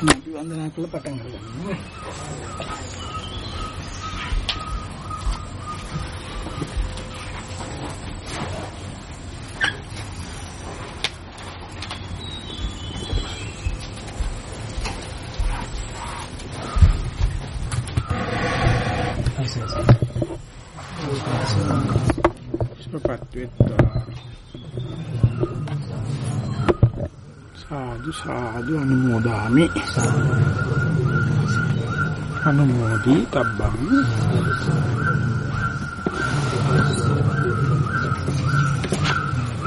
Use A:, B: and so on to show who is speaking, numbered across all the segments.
A: අපි වන්දනා කරලා පටන් ගන්නවා. සුවපත් වෙත්තා සාදු සාදු අනුමෝදාමි අනුමෝදි තබ්බං.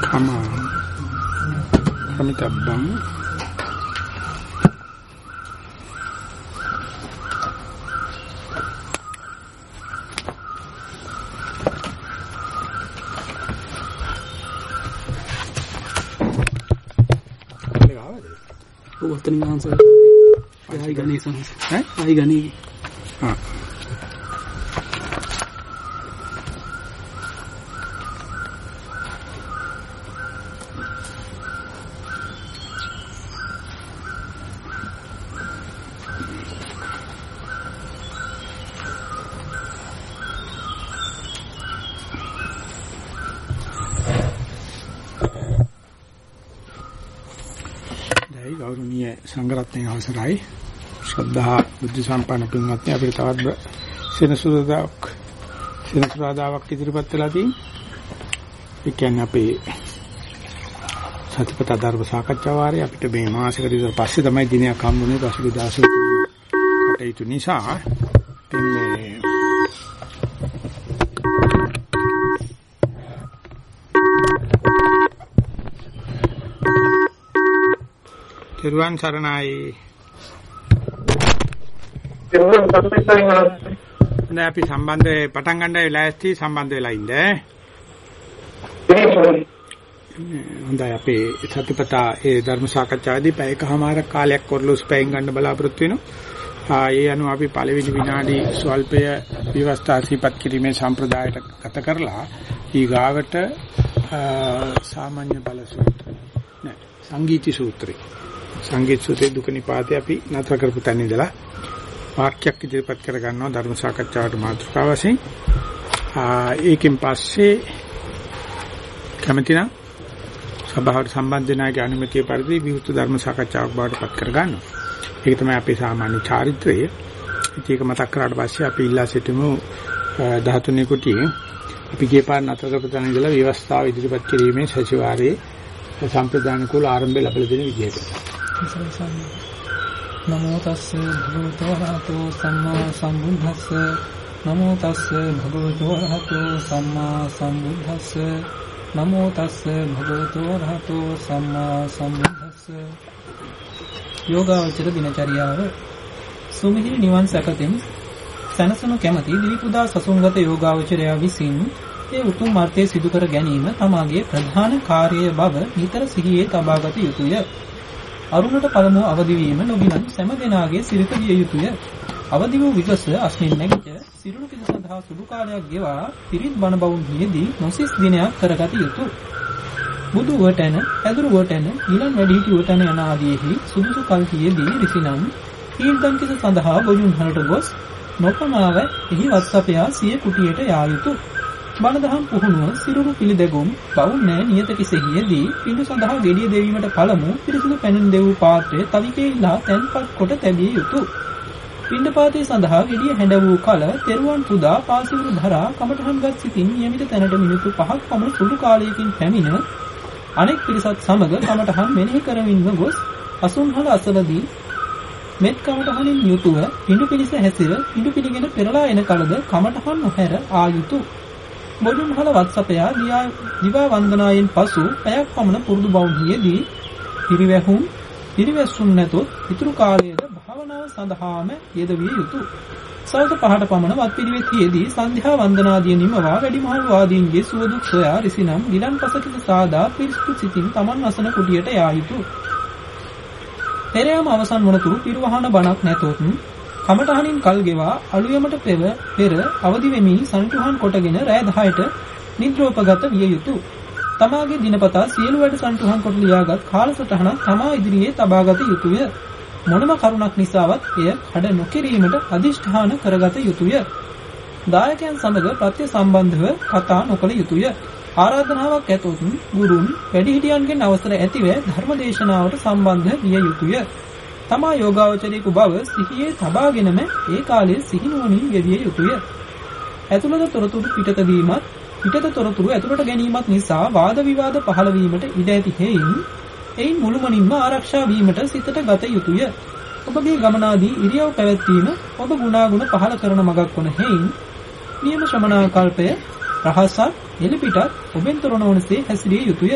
A: කම කමිතබ්බං
B: ඔතන මහන්ස ආයි ගණේ සංස ඈ? ආයි ගණේ
A: ආ දැයි ගෞරවනීය සංඝරත්නයේ අවසරයි. ශ්‍රද්ධා බුද්ධ සම්පන්න පින්වත්නි අපිට තවත් සෙනසුරාදාක් සෙනසුරාදාවක් ඉදිරිපත් වෙලා තියෙන්නේ ඒ කියන්නේ අපේ සතිපතා ධර්ම සාකච්ඡා වාරය අපිට මේ මාසෙකට විතර පස්සේ තමයි දිනයක් හම්බුනේ. පසුගිය දවසේ කටයුතු නිසා තිරුවන් සරණයි. දැන් අපි සම්බන්ධ පටන් ගන්නයි ලෑස්ති සම්බන්ධ වෙලා ඉන්න. හොඳයි අපේ සතිපතා ඒ ධර්ම සාකච්ඡාවේදී පැයකමාරක් කාලයක් කොරලොස් පැයෙන් ගන්න බලාපොරොත්තු වෙනවා. ඒ අනුව අපි පළවෙනි විනාඩි ස්වල්පය විවස්ථා සිපත් කිරීමේ සම්ප්‍රදායට ගත කරලා ඊගාවට සාමාන්‍ය බල සූත්‍ර නෑ සංගීති සූත්‍රය සංගීත සූත්‍රයේ දුක නිපාතේ අපි නතර කරපු තැන ඉඳලා වාක්‍යයක් ඉදිරිපත් කර ගන්නවා ධර්ම සාකච්ඡාවට මාතෘකාව වශයෙන්. ඒකෙන් පස්සේ කැමතිනම් සභාවට සම්බන්ධ වෙන අයගේ අනුමැතිය පරිදි විවෘත ධර්ම සාකච්ඡාවක් බවට පත් කර ගන්නවා. ඒක තමයි අපේ සාමාන්‍ය චාරිත්‍රය. ඒක මතක් කරාට පස්සේ අපි ඉල්ලා සිටිමු 13 කුටියේ අපි ගිය පාර නතර කරපු තැන ඉඳලා ව්‍යවස්ථාව ඉදිරිපත් කිරීමේ සතිವಾರයේ සම්ප්‍රදාන කුල ආරම්භය ලැබලා දෙන විදිහට.
C: නමෝ තස්ස භගවතු වරහතෝ සම්මා සම්බුද්දස්ස නමෝ තස්ස භගවතු වරහතෝ සම්මා සම්බුද්දස්ස නමෝ තස්ස භගවතු වරහතෝ සම්මා සම්බුද්දස්ස යෝගාවචර දිනචරියාව සුමිහිරි නිවන් සැකතෙන් සනසනු කැමැති දීපුදා සසුන්ගත යෝගාවචරයා විසින් ඒ උතුම් මාර්ගය සිදු කර ගැනීම තමාගේ ප්‍රධාන කාර්යය බව නිතර සිහියේ තබාගත යුතුය. අරුණට පළමුව අවදි වීම නොගිනන් සෑම දිනාගේ සිරිත විය යුතුය. අවදි වූ විගස අස්මින් නැගිට සිරුරු පිට සඳහා සුළු කාලයක් ගෙවා පිරිත් බණ බවුන් හිදී නොසිස් දිනයක් කරගත යුතුය. බුදු වටන, ඇදුරු වටන, ඊළන් වැඩිහිටි වටන යන ආදීෙහි සුදුසු කල්හියේදී රිසිනම් ඊල්දන් කිස සඳහා බොජුන් හලට ගොස් නොපමාව එහි වත්සපයා සිය කුටියට යා යුතුය. බණදහම් පුහුණුව සිරුරු පිළිදැගුම් බවුන්නෑ නියත කිසෙහියේදී පිඬු සඳහා ගෙඩිය දෙවීමට පළමු පිරිසිදු පැනුම් දෙවූ පාත්‍රය තවිකේලා තැන්පත් කොට තැබිය යුතුය. පිණ්ඩපාතයේ සඳහා ගෙඩිය හැඬ වූ කල තෙරුවන් පුදා පාසිවුරු ධරා කමඨහන්ගත් සිටින් නියමිත තැනට මිනිත්තු 5ක් පමණ සුළු කාලයකින් පැමිණ අනෙක් පිරිසත් සමග කමඨහන් මෙනෙහි කරමින්ම ගොස් අසුන්හල අසලදී මෙත් කමඨහනින් යුතුව පිඬු පිළිස හැසිර පිඬු පිළිගෙන පෙරලා එන කලද කමඨහන් නොහැර ආයුතු බොදුන්හල වත්සපයා දිවා වන්දනායෙන් පසු පැයක් පමණ පුරුදු බවුන්හියේදී පිරිවැහුම් පිරිවැස්සුම් නැතොත් ඉතුරු කාලයේද භාවනාව සඳහාම යෙදවිය යුතුය. සවස පහට පමණ වත් පිළිවෙතියේදී සන්ධ්‍යා වන්දනාදිය නිමවා වැඩිමහල් වාදීන්ගේ සුවදුක් සොයා රිසිනම් ගිලන් පසකින් සාදා පිරිසුදු සිතින් Taman වසන කුටියට යා යුතුය. පෙරයම අවසන් වනතුරු පිරුවහන බණක් නැතොත් කමඨහනින් කල් ගෙවා අලුයමට පෙර පෙර අවදි වෙමින් සන්තුහන් කොටගෙන රෑ 10ට නිද්‍රෝපගත විය යුතුය. තමාගේ දිනපතා සියලු වැඩ සන්තුහන් කොට ලියාගත් කාලසටහන තමා ඉදිරියේ තබාගත යුතුය. මොනම කරුණක් නිසාවත් එය කඩ නොකිරීමට අදිෂ්ඨාන කරගත යුතුය. දායකයන් සමග ප්‍රත්‍ය සම්බන්ධව කතා නොකළ යුතුය. ආරාධනාවක් ඇතොත් ගුරුන් වැඩිහිටියන්ගෙන් අවසර ඇතිව ධර්මදේශනාවට සම්බන්ධ විය යුතුය. තමා යෝගාවචරයෙකු බව සිහියේ තබාගෙනම ඒ කාලයේ සිහිනුවණින් යෙදිය යුතුය. ඇතුළත තොරතුරු පිටත වීමත් පිටත තොරතුරු ඇතුළට ගැනීමත් නිසා වාද විවාද පහළ වීමට ඉඩ ඇති හේයින් එයින් මුළුමනින්ම ආරක්ෂා වීමට සිතට ගත යුතුය. ඔබගේ ගමනාදී ඉරියව් පැවැත්වීම ඔබ ගුණාගුණ පහළ කරන මගක් වන හේයින් නියම ශ්‍රමණාකල්පය රහසක් එලිපිටත් ඔබෙන් තොරණවනසේ හැසිරිය යුතුය.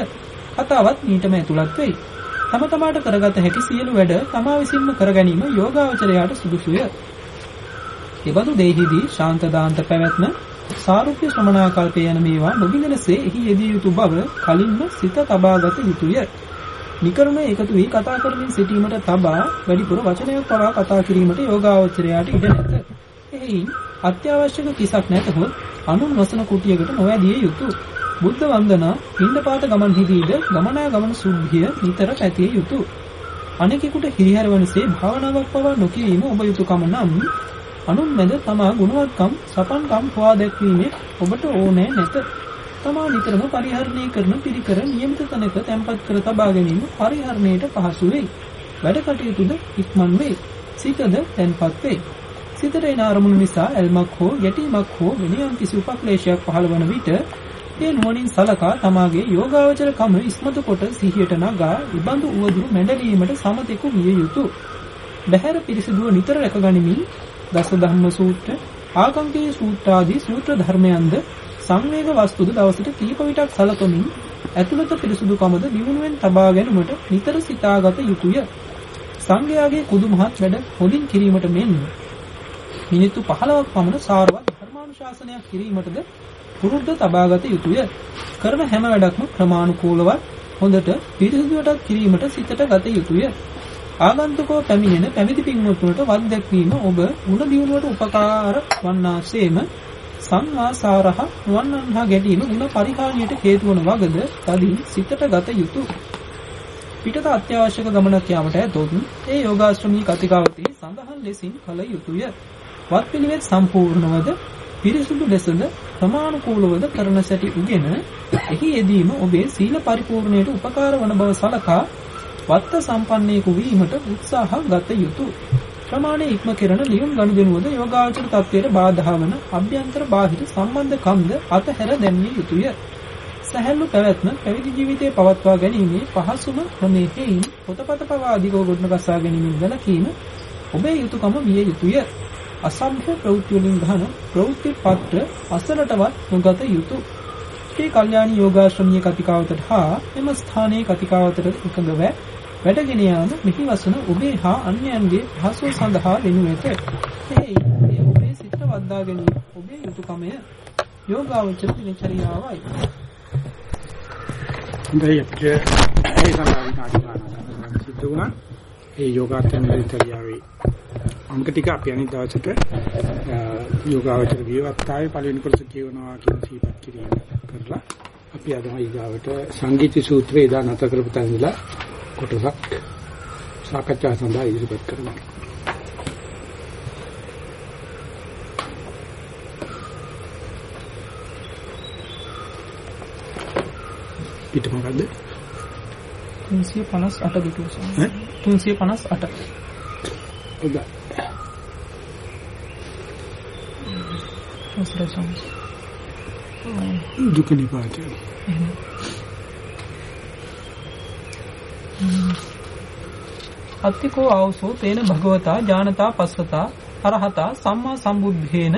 C: කතාවත් මීටම ඇතුළත් වෙයි. තම තමාට කරගත හැකි සියලු වැඩ තමා විසින්ම කර ගැනීම යෝගාවචරයාට සුදුසුය. එබඳු දෙහිදී ශාන්ත දාන්ත පැවැත්ම සාරුප්‍ය ශ්‍රමණාකල්පය යන මේවා නොබිඳනසේ එහි යෙදිය යුතු බව කලින්ම සිත තබාගත යුතුය. නිකරුණ එකතු වී කතා කරමින් සිටීමට තබා වැඩිපුර වචනයක් පවා කතා කිරීමට යෝගාවචරයාට ඉඩ නැත. එයින් අත්‍යවශ්‍යක කිසක් නැතහොත් අනුන් වසන කුටියකට නොවැදිය යුතුය. බුද්ධ වන්දනා පින්ඩපාත ගමන් හිදීද ගමනාගමන සුද්ධිය නිතර පැතිය යුතුය. අනෙකෙකුට හිරිහැර වනසේ භාවනාවක් පවා නොකිරීම ඔබ යුතුයකම නම් අනුන් මැද තමා ගුණවත්කම් සපන්කම් හොවා දැක්වීමේ ඔබට ඕනෑ නැත. තමා නිතරම පරිහරණය කරන පිරිකර නියමිත තැනක තැන්පත් කර තබා ගැනීම පරිහරණයට පහසු වෙයි. වැඩ කටයුතුද ඉක්මන් වෙයි. සිතද තැන්පත් වෙයි. සිතට එන අරමුණු නිසා ඇල්මක් හෝ ගැටීමක් හෝ වෙන යම් කිසි උපක්ලේශයක් පහළ වන විට ඒ නුවණින් සලකා තමාගේ යෝගාවචර කම ඉස්මතු කොට සිහියට නගා ඉබඳු උවදුරු මැඩලීමට සමතෙකු විය යුතුය. බහැර පිරිසිදුව නිතර රැකගනිමින් දස ධම්ම සූත්‍ර, ආකංකේ සූත්‍ර ආදී සූත්‍ර ධර්මයන්ද සංවේග වස්තුද දවසට කීප විටක් සලකමින් ඇතුළත පිරිසුදුකමද දියුණුවෙන් තබා ගැනීමට නිතර සිතාගත යුතුය. සංඝයාගේ කුදු මහත් වැඩ හොදින් කිරීමට මෙන්ම මිනිත්තු 15ක් පමණ සාරවත් ධර්මානුශාසනයක් කිරීමටද පුරුද්ද තබාගත යුතුය. කරන හැම වැඩක්ම ක්‍රමානුකූලව හොඳට පිරිසිදුවටත් කිරීමට සිතට ගත යුතුය. ආගන්තුකෝ පැමිණෙන පැමිණි පින්වත්තුන්ට වත් දැක්වීම ඔබ උණ දියුණුවට උපකාර වන්නාseම සංවාසාරහ වන්නන්හා ගැටීම උණ පරිහානියට හේතු වන වගද තදින් සිතට ගත යුතුය. පිටත අත්‍යවශ්‍යක ගමනක් යාමට ඇතොත් ඒ යෝගාශ්‍රමී කතිකාවතී සඳහන් ලෙසින් කළ යුතුය. වත්පිළිවෙත් සම්පූර්ණවද පිරිසුදු ලෙසද ප්‍රමාණිකූලවද කරන සැටි උගෙන එහි යෙදීම ඔබේ සීල පරිපූර්ණයට උපකාර වන බව සලකා වත්ත සම්පන්නයෙකු වීමට උත්සාහ ගත යුතුය. ප්‍රමාණය ඉක්ම කෙරෙන ලියුම් ගනුදෙනුවද යෝගාචර තත්ත්වයට බාධා වන අභ්‍යන්තර බාහිර සම්බන්ධකම්ද අතහැර දැමිය යුතුය. සැහැල්ලු පැවැත්ම පැවිදි ජීවිතයේ පවත්වා ගැනීමේ පහසුම ක්‍රමයකින් පොතපත පවා අධිකව ගොඩනගසා ගැනීමෙන් වැළකීම ඔබේ යුතුයකම විය යුතුය. අසභ්‍ය ප්‍රවෘත්ති වලින් ගහන ප්‍රවෘත්ති පත්‍ර අසලටවත් නොගත යුතුය. ශ්‍රී කල්යාණී යෝගාශ්‍රමීය කතිකාවතට හා එම ස්ථානයේ කතිකාවතට එකඟව වැඩගෙන යාම මෙහි වසන ඔබේ හා අන්‍යයන්ගේ පහසුව සඳහා වෙනු ඇත. එහි ඒ ඔබේ සිත වද්දා ගැනීම ඔබේ යුතුයකමය. යෝගාවචර දිනචරියාවයි.
A: හොඳයි අපිට ඒ සඳහා විනාඩි ගණනක් සිද්ධ වුණා. ඒ යෝගාර්ථන දිනචරියාවේ අංක ටික අපි අනිත් දවසට යෝගාවචර විවත්තාවේ පළවෙනි කොටස කියවනවා කියන සීපත් කිරීම කරලා අපි අද ඊගාවට සංගීති සූත්‍රය දා නැත කරපු තැන ඉඳලා කොටසක් සාකච්ඡා සඳහා ඉදිරිපත් කරනවා. පිට මොකද්ද?
C: 358 දුටු ඈ 358
A: හොඳයි.
C: Translation
A: දුක නිපාතය.
C: අත්තිකෝ ආවසෝ තේන භගවතා ඥානතා පස්සතා අරහතා සම්මා සම්බුද්ධේන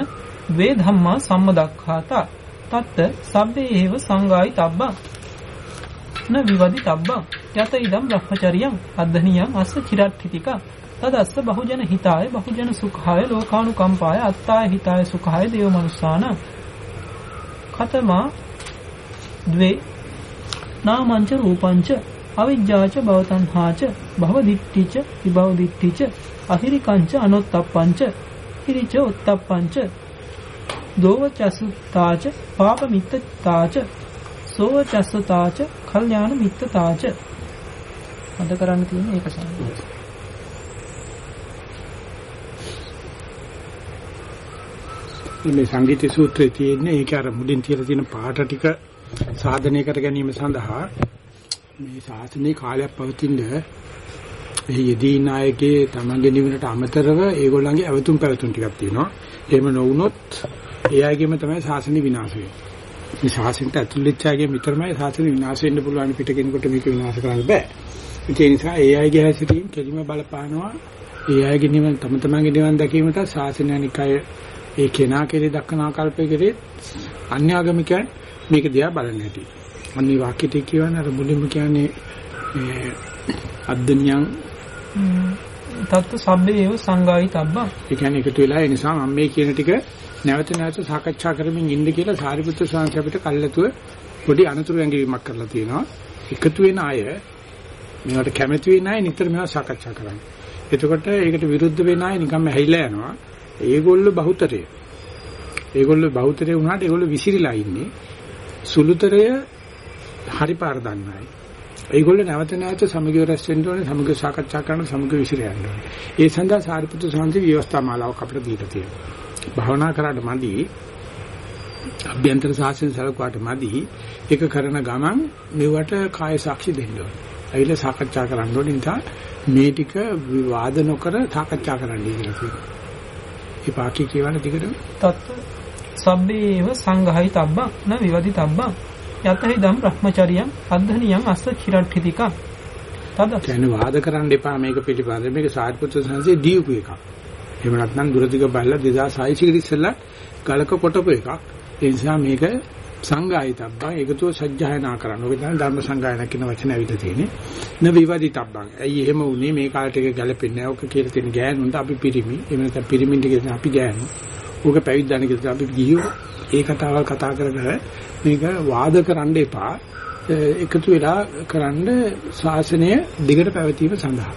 C: ද්වේ ධම්මා සම්මදක්ඛාතා තත්ත සබ්බේ ඒව සංගායි තබ්බා න විවදි තබ්බා යත ඉදම් බ්‍රහ්මචරියම් අද්දනියම් අස්ස චිරට්ඨිතිකා තදස්ස බහුජන හිතාය බහුජන සුඛාය ලෝකානුකම්පාය අත්තාය හිතාය සුඛාය දේව මනුස්සාන කතමා ද්වේ නාමංච රූපංච අවිජ්ජාච භවතණ්හාච භවදිට්ඨිච විභවදිට්ඨිච අහිරිකංච අනොත්තප්පංච හිරිච උත්තප්පංච දෝවචසුතාච පාපමිත්තතාච සෝවචස්සතාච කල්යාණ මිත්තතාච අද කරන්න තියෙන්නේ ඒක සම්බන්ධයි
A: මේ සංගීත සූත්‍රයේ තියෙන්නේ ඒක අර මුලින් තියලා තියෙන පාට ටික සාධනය කර ගැනීම සඳහා මේ ශාසනයේ කාලයක් පවතින එහි යෙදී නායකයේ තමන්ගේ නිවනට අමතරව ඒගොල්ලන්ගේ අවතුම් පැවතුම් ටිකක් තියෙනවා. එහෙම නොවුනොත් ඒ අයගෙම තමයි ශාසනය විනාශ වෙන්නේ. මේ ශාසනයට ඇතුල් වෙච්ච අයගෙම විතරමයි ශාසනය විනාශ වෙන්න පුළුවන් පිට කෙනෙකුට මේක විනාශ කරන්න බෑ. ඒ නිසා ඒ අයගේ හැසිරීම කෙලිම බලපානවා. ඒ අයගේ නිවන තම තමන්ගේ නිවන දැකීමට ශාසනය අනිකය ඒ කෙනා කෙරේ දක්වන ආකල්පය කෙරේ අන්‍යාගමිකයන් මේක දිහා බලන්න ඇති. අනිත් වාක්‍යෙට කියවන අර මුලින්ම කියන්නේ මේ අද්දනියන්
C: තත්ත්ව සබ්බේව සංගායි තබ්බා.
A: ඒ කියන්නේ එකතු වෙලා ඒ නිසා මම මේ කියන ටික නැවත නැවත සාකච්ඡා කරමින් ඉන්න කියලා සාරිපුත්‍ර ස්වාමීන් අපිට කල්ලාතුව පොඩි අනතුරු ඇඟවීමක් කරලා තියෙනවා. එකතු වෙන අය මේවට කැමති වෙන අය නිතර මේවා සාකච්ඡා කරන්නේ. එතකොට ඒකට විරුද්ධ වෙන අය නිකම්ම හැයිලා යනවා. ඒගොල්ලෝ බහුතරය. ඒගොල්ලෝ බහුතරය වුණාට ඒගොල්ලෝ විසිරිලා ඉන්නේ. සුළුතරය හරි පාර දන්නයි. ඒගොල්ලෝ නැවත නැවත සමගිය රැස් වෙන්න ඕනේ, සමගිය සාකච්ඡා කරන සමගිය විසිර යන්න ඕනේ. ඒ සඳහා සාරිපුත්‍ර සාන්ති ව්‍යවස්ථා මාලාවක් අපිට දීලා තියෙනවා. භාවනා කරාට මදි අභ්‍යන්තර සාසන සලකුවාට මදි ඒක කරන ගමන් මෙවට කාය සාක්ෂි දෙන්න ඕනේ. ඇවිල්ලා සාකච්ඡා කරන්න ඕනේ නිසා මේ ටික විවාද නොකර සාකච්ඡා කරන්න කියලා කියනවා. ඒ පාකී කියවන දිගටම
C: තත්ත්ව සබ්බේව සංඝහයි තබ්බා න විවදි තබ්බා යතහි දම් බ්‍රහ්මචරියං අද්ධනියං අස්ස චිරට්ඨිතික තද
A: කියන්නේ වාද කරන්න එපා මේක පිළිබඳ මේක සාරිපුත්‍ර සංසේ දීපු එකක්. එහෙම නැත්නම් දුරදිග බැලලා 2600 කට ඉස්සෙල්ලා ගලක කොටපු එකක්. ඒ නිසා මේක සංගායිතබ්බා ඒකතුව සජ්ජායනා කරන්න. ඔබ තමයි ධර්ම සංගායනා කියන වචන ඇවිල්ලා තියෙන්නේ. න විවාදිතබ්බා. ඇයි එහෙම වුනේ මේ කාලට එක ගැලපෙන්නේ නැහැ. ඔක කියලා තියෙන ගෑනුන්ට අපි පිරිමි. එහෙම නැත්නම් පිරිමින්ට කියන අපි ගෑනු. ඕක පැවිද්දාන කියලා අපි ගිහියෝ ඒ කතාවල් කතා කරගෙන මේක වාද කරන්න එපා. එකතු වෙලා කරන්න ශාසනය දිගට පැවතීම සඳහා.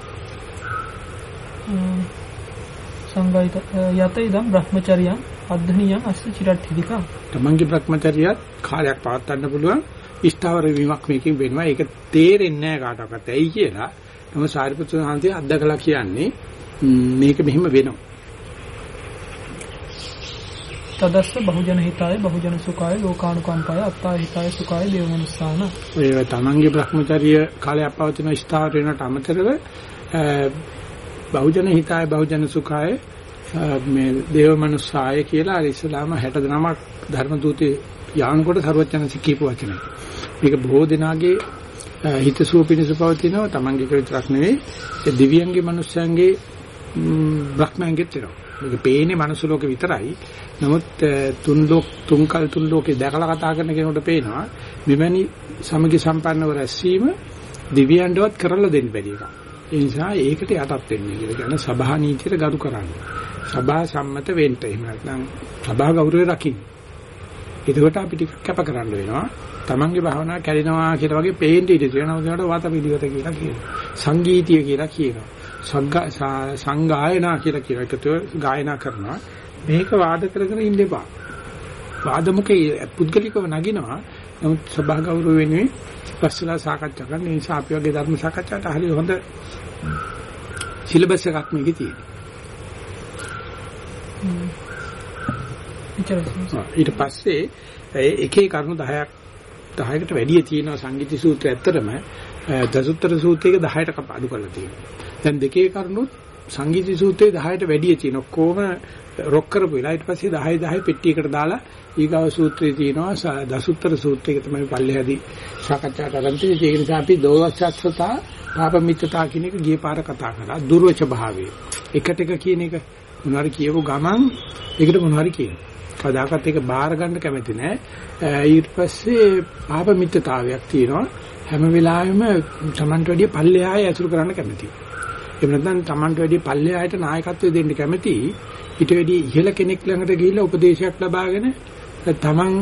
C: සංගායිත යතයි දම් බ්‍රහ්මචරියං අද්ධනියං අස්ස චිරට්ඨිතික
A: තමන්ගේ භ්‍රමචර්යයත් කාලයක් පවත්වන්න පුළුවන් ඉෂ්ඨාවර වීමක් මේකෙන් වෙනවා. ඒක තේරෙන්නේ නැහැ කාටවත්. ඇයි කියලා. නමුත් සාරිපුත්‍ර සාන්තිය අත්දකලා කියන්නේ මේක මෙහෙම වෙනවා.
C: තදස්ස බහුජන හිතාය බහුජන සුඛාය ලෝකානුකම්පාය අත්තා හිතාය සුඛාය දේවමනුස්සාන
A: ඔය තමන්ගේ භ්‍රමචර්ය කාලයක් පවතින ඉෂ්ඨාවර වෙනට අමතරව බහුජන හිතාය බහුජන සුඛාය මේ දේවමනුස්සාය කියලා අර ඉස්ලාම 60 දෙනාමක් ධර්ම දූතේ යානකොට ਸਰවඥාන්සේ කියපු වචනය. මේක බොහෝ දෙනාගේ හිතසුව පිණිස පවතිනවා තමන්ගේ විතරක් නෙවෙයි ඒ දිව්‍යංගේ මනුස්සයන්ගේ බ්‍රහ්මයන්ගෙත් වෙනවා. මේක පේන්නේ මනුස්ස ලෝකේ විතරයි. නමුත් තුන් ලෝක තුන් කල් තුන් ලෝකේ දැකලා කතා කරන කෙනෙකුට පේනවා මෙවැනි සමගි සම්පන්නව රැස්වීම දිව්‍යයන්ටවත් කරලා දෙන්න බැරි එකක්. ඒ නිසා ඒකට යටත් වෙන්නේ කියලා කියන සභා නීතියට ගරු කරන්නේ. සභා සම්මත වෙන්න එහෙම නැත්නම් සභා ගෞරවය රකින්න. එතකොට අපි ටික කැප කරන්න වෙනවා. තමන්ගේ භාවනාව කැඩෙනවා කියලා වගේ පේන්න ඉඩ තියෙනවා. ඒකට වාත පිළිවෙත කියලා කියනවා. සංගීතය කියලා කියනවා. සංගායනා කියලා කියන එකතු ගායනා කරනවා. මේක වාද කර කර ඉන්න එපා. වාදමුකේ පුද්ගලිකව නගිනවා. නමුත් සභා ගෞරව වෙනුවෙන් පස්සලා සාකච්ඡා කරන නිසා අපි වගේ ධර්ම සාකච්ඡාට හරිය හොඳ සිලබස් එකක් මේකේ තියෙනවා. ඊට පස්සේ එකේ කරුණු 10ක් 10කට වැඩිය තියෙනවා සංගීත සූත්‍රය ඇත්තටම දසුත්තර සූත්‍රයක 10ට අඩු කරලා තියෙනවා. දැන් දෙකේ කරුණුත් සංගීත සූත්‍රයේ 10ට වැඩිය තියෙන ඔක්කොම රොක් කරපු වෙලා ඊට පස්සේ 10 10 පෙට්ටියකට දාලා ඊගාව සූත්‍රයේ තියෙනවා. දසුත්තර සූත්‍රයක තමයි පල්ලෙහාදී සාකච්ඡා කරන්නේ ඒක නිසා අපි දෝවස්සත්තා පාපමිත්තතා කියන එක ගිය පාර කතා කරා දුර්වච භාවය. එකට එක කියන එක මොනවාරි කියපු ගමන් ඒකට මොනවාරි කියනවා කවදාකවත් ඒක බාර ගන්න කැමති නෑ ඊට පස්සේ පාපමිත්තතාවයක් තියෙනවා හැම වෙලාවෙම Tamanට වැඩිය පල්ලෙහාය ඇසුරු කරන්න කැමතියි එහෙම නැත්නම් Tamanට වැඩි පල්ලෙහායට නායකත්වය දෙන්න කැමති ඊට වැඩි ඉහළ කෙනෙක් ළඟට ගිහිල්ලා උපදේශයක් ලබාගෙන Taman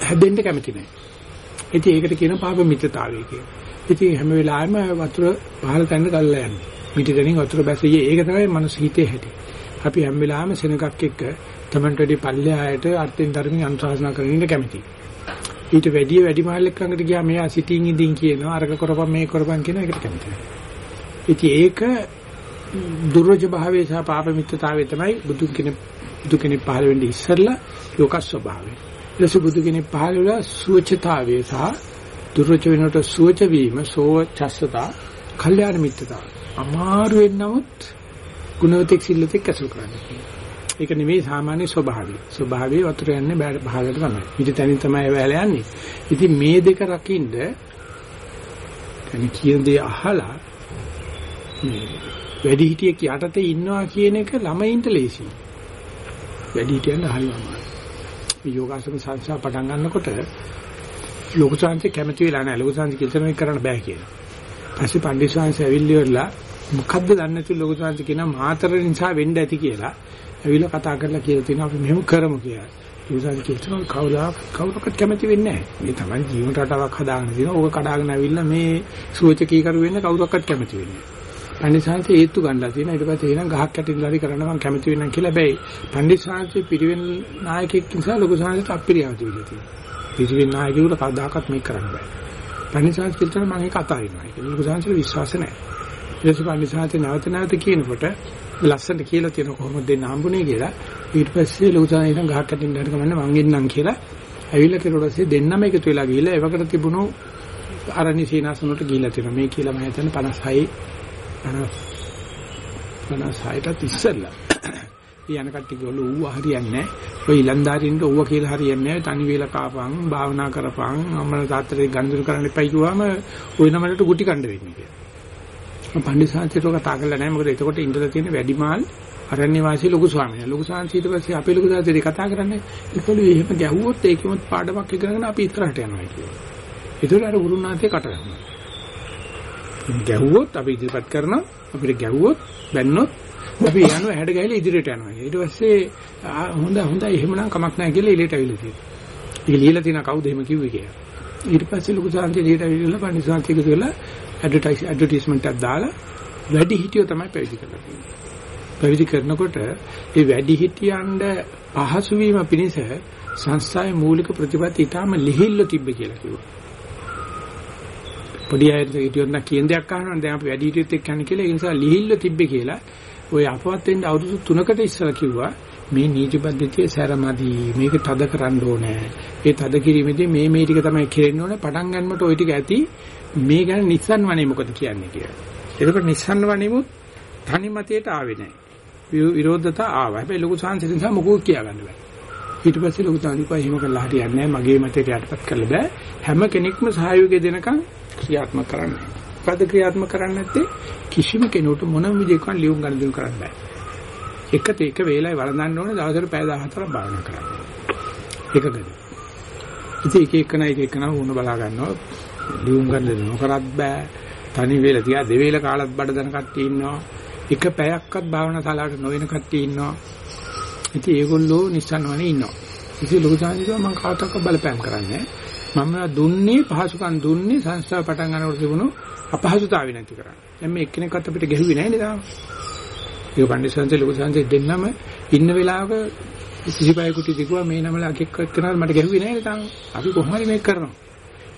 A: හැදෙන්න කැමති නැහැ. ඉතින් ඒකට කියන පාප මිත්‍රතාවය කියලා. ඉතින් හැම වෙලාවෙම වතුර පහළ තැන්න ගල්ලා යන්නේ. පිටිදෙනින් වතුර බැසියේ ඒක තමයි මනස හිතේ හැටි. අපි හැම වෙලාවෙම සෙනගක් එක්ක Tamanට වැඩි පල්ලෙහායට අර්ථින් ධර්මින් අනුශාසනා කරගෙන ඉන්න කැමතියි. ඊට වැඩි වැඩි මහල්ලෙක් ළඟට ගියා මෙයා සිටින් ඉඳින් කියනවා අරක කරපම් මේක කරපම් කියන එකට කැමති නැහැ. ඉතින් ඒක දුර්වච භාවයේ සහ පාප මිත්‍යතාවයේ තමයි බුදු කෙනෙක් බුදු කෙනෙක් පහළ වෙන්නේ ඉස්සෙල්ලා ලෝක ස්වභාවය. ඊට බුදු කෙනෙක් පහළ වෙලා සුවචතාවයේ සහ දුර්වච වෙනකොට සුවච වීම සෝචස්සතා කල්යාණ මිත්‍යතාව. අමාරු වෙන්නමුත් ගුණවතෙක් සිල්ලතෙක් ඇසුරු කරන්නේ. ඒක නෙමෙයි සාමාන්‍ය ස්වභාවය. ස්වභාවයේ වතුර යන්නේ භාගයට තමයි. ඊට තනින් තමයි වැල යන්නේ. ඉතින් මේ දෙක රකින්න කියන්නේ කියන දේ අහලා මේ වැඩි හිටියෙක් යටතේ ඉන්නවා කියන එක ළමයින්ට ලේසියි. වැඩි හිටියන්ට හරිම අමාරුයි. මේ යෝගාසන සංස්ථා පටන් ගන්නකොට ලොකු සංසි කැමති වෙලා නැහැ. ලොකු සංසි කිල්තන මේක කරන්න බෑ කියලා. ඊපස්සේ පණ්ඩිත සංසි ඇවිල්ලිවලා මොකද්ද දන්නේ නැති ලොකු සංසි කියන මාතර නිසා වෙන්න ඇති කියලා. ඇවිල්ලා කතා කරලා කියලා තියෙනවා අපි මෙහෙම කරමු කියලා. ඊසාර කියනවා කවුලා කවුරක්වත් කැමති වෙන්නේ නැහැ. මේ තමයි ජීවන රටාවක් හදාගෙන තියෙනවා. ඕක කඩාගෙන ඇවිල්ලා මේ සුවචකීකරු වෙන්න කවුරක්වත් කැමති වෙන්නේ නැහැ. පණ්ඩිතාංශ ඒත්තු ගන්නලා තියෙනවා. ඊට පස්සේ එනං ගහක් යටින් හරි කරන්න මම කැමති වෙන්නම් කියලා. හැබැයි පණ්ඩිතාංශ පිරිවෙන් නායකයෙක් නිසා ලොකු සාංශයට අප්‍රියාව තියලා තියෙනවා. පිරිවෙන් නායකයෙකුට කවදාකවත් මේක කරන්න බෑ. පණ්ඩිතාංශ කියනවා මම ඒක අතාරිනවා. ඒක ලොකු සාංශට විශ්වාස නැහැ. ඊට පස්සේ පණ්ඩිතාංශ නැවත නැවත කියනකොට ලස්සනට කියලා තියෙන කොහොමද දෙන්න හම්බුනේ කියලා ඊට පස්සේ ලොකු සාංශ ගහක් යටින් හරි කමන්නේ මං එන්නම් කියලා ඇවිල්ලා කෙරුවට පස්සේ දෙන්නම එකතු වෙලා ගිහිල්ලා එවකට තිබුණු අරණි සීනාසනට ගිහිල්ලා තියෙනවා. මේ කියලා මම හිතන්නේ 56 56ට ඉස්සෙල්ලා. යන කට්ටිය ගොල්ල ඌව හරියන්නේ නැහැ. ඔය ඊලන්දාරින්ට ඌව කියලා හරියන්නේ නැහැ. තනි වේල කාපන්, භාවනා කරපන්, අම්මලා තාත්තලා ගන්දුරු කරන්න එපයි කිව්වම ওই නමලට ගුටි කණ්ඩ වෙන්නේ කියලා. මම පණ්ඩිතාන්තිට කතා කරලා නැහැ. මොකද එතකොට ඉඳලා තියෙන වැඩිමාල් අරණ්‍ය වාසී ලොකු ස්වාමීන් වහන්සේ. ලොකු ස්වාමීන් ඊට පස්සේ අපේ ලොකු දාතේ කතා කරන්නේ. ඒකළු එහෙම ගැහුවොත් ඒකෙමත් පාඩමක් ඉගෙනගෙන අපි ඉස්සරහට යනවා කියලා. ඒතර අර ගුරුනාථේ කට ගන්නවා. ගැහුවොත් අපි ඉදිරිපත් කරනවා අපිට ගැහුවොත් බැන්නොත් අපි යනවා හැඩ ගහලා ඉදිරියට යනවා ඊට පස්සේ හොඳ හොඳයි එහෙමනම් කමක් නැහැ කියලා ඉලේට අවිල තියෙනවා ඒක ලියලා තියෙන කවුද එහෙම කිව්වේ කියලා ඊට පස්සේ ලොකු සාන්ති ඉලේට අවිල පන්සාන්ති එකතු වෙලා ඇඩ්වර්ටයිස් ඇඩ්වර්ටයිස්මන්ට් එකක් දාලා වැඩි හිටියෝ තමයි පැවිදි කරලා තියෙන්නේ. පැවිදි කරනකොට ඒ වැඩි හිටියන්ට පහසු වීම පිණිස සංස්ථාවේ මූලික ප්‍රතිපත්ති ඊටම ලිහිල්ල තිබ්බ කියලා කිව්වා. පොඩි අයට හිටියොත් නම් කියන දෙයක් අහනවා දැන් අපි වැඩි හිටියොත් එක්ක යන්නේ කියලා ඒ නිසා ලිහිල්ල තිබ්බේ කියලා ඔය අපවත් වෙන්න අවුරුදු 3කට ඉස්සලා කිව්වා මේ නීති පද්ධතිය සැරමදි මේක තද කරන්න ඕනේ. ඒ තද කිරීමේදී මේ මේ ටික තමයි කෙරෙන්න ඕනේ. පටන් ගන්නකොට ওই ටික ඇති. මේ ගැන නිස්සන් වනේ මොකද කියන්නේ කියලා එතකොට නිස්සන් වනේමුත් තනි මතයට ආවේ නැහැ විරෝධතා ආවා හැබැයි ලොකු සංසිඳ නිසා මොකෝ කියා ගන්න බෑ ඊට පස්සේ ලොකු තානිකා එහෙම කළා හරියන්නේ නැහැ මගේ මතයට යටපත් කළ බෑ හැම කෙනෙක්ම සහයෝගය දෙනකන් ක්‍රියාත්මක කරන්නේ. මොකද ක්‍රියාත්මක කරන්නේ නැත්තේ කිසිම කෙනෙකුට මොනම විදිහකින් ලියුම් ගන්න දෙන්න කරන්න බෑ. එකට එක වේලයි වළඳන්න ඕනේ දවසට පැය 14ක් භාවනා කරන්න. එකකද. ඉතින් එක එකන එක එකන වුණ බලා ගන්නවා. ලියුම් ගන්න දෙන්න නොකරත් බෑ. තනි වේල තියා දෙවේල කාලත් බඩ දන කට්ටිය ඉන්නවා. එක පැයක්වත් භාවනා ශාලාවට නොවන කට්ටිය ඉන්නවා. ඉතින් ඒගොල්ලෝ නිස්සන්වනේ ඉන්නවා. ඉතින් ලොකු සාහිත්‍ය මම කාටවත් බලපෑම් කරන්නේ නැහැ. මම දුන්නේ පහසුකම් දුන්නේ සංස්ථාව පටන් ගන්නකොට තිබුණු අපහසුතාවය නැති කරන්න. දැන් මේ එක්කෙනෙක්වත් අපිට ගැහුවේ නැහැ නේද තාම. ඒක පඬිස්සන්සේ ලොකු සංසේ දෙන්නම ඉන්න වෙලාවක සිසිපය කුටි දිගුවා මේ නමල අකෙක් කරනවා මට ගැහුවේ නැහැ තාම. අපි කොහොම හරි මේක කරනවා.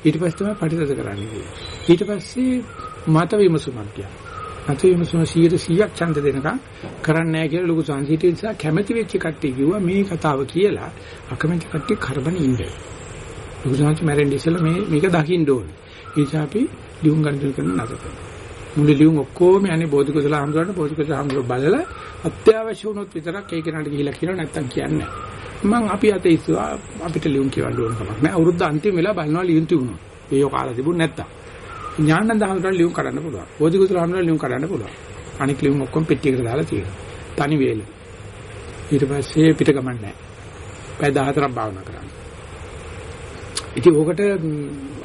A: ඊට පස්සේ තමයි පරිතද කරන්නේ. ඊට පස්සේ මත විමසුමක් කියනවා. මත විමසුම 100ක් ඡන්ද දෙනකම් කරන්නේ නැහැ කියලා ලොකු සංසීත නිසා කැමැති වෙච්ච කට්ටිය කිව්වා මේ කතාව කියලා අකමැති කට්ටිය කරබන ඉන්නේ. බුදුසසුන මැරෙන්න ඉස්සෙල්ලා මේ මේක දකින්න ඕනේ. ඒ නිසා අපි ලියුම් ගන්න කරන නතර මුළු ලියුම් ඔක්කොම යන්නේ බෝධිකුසල හම්දුරට බෝධිකුසල හම්දුර බලලා අත්‍යවශ්‍ය වුණොත් විතරක් ඒ කෙනාට ගිහිලා කියනවා නැත්තම් කියන්නේ මම අපි අතේ ඉස්සුවා අපිට ලියුම් කියවන්න ඕන කමක් නැහැ. අවුරුද්ද අන්තිම වෙලා බලනවා ලියුම් තිබුණා. ඒ යෝ කාලා තිබුණ නැත්තම්. ඥානන්ද හම්දුරට ලියුම් කරන්න පුළුවන්. බෝධිකුසල හම්දුරට ලියුම් කරන්න පුළුවන්. අනික ලියුම් ඔක්කොම පෙට්ටියකට දාලා තියෙනවා. තනි වේල. ඊට පස්සේ පිට ගමන් නැහැ. පැය 14ක් භාවනා කරා. ඉතින් ඕකට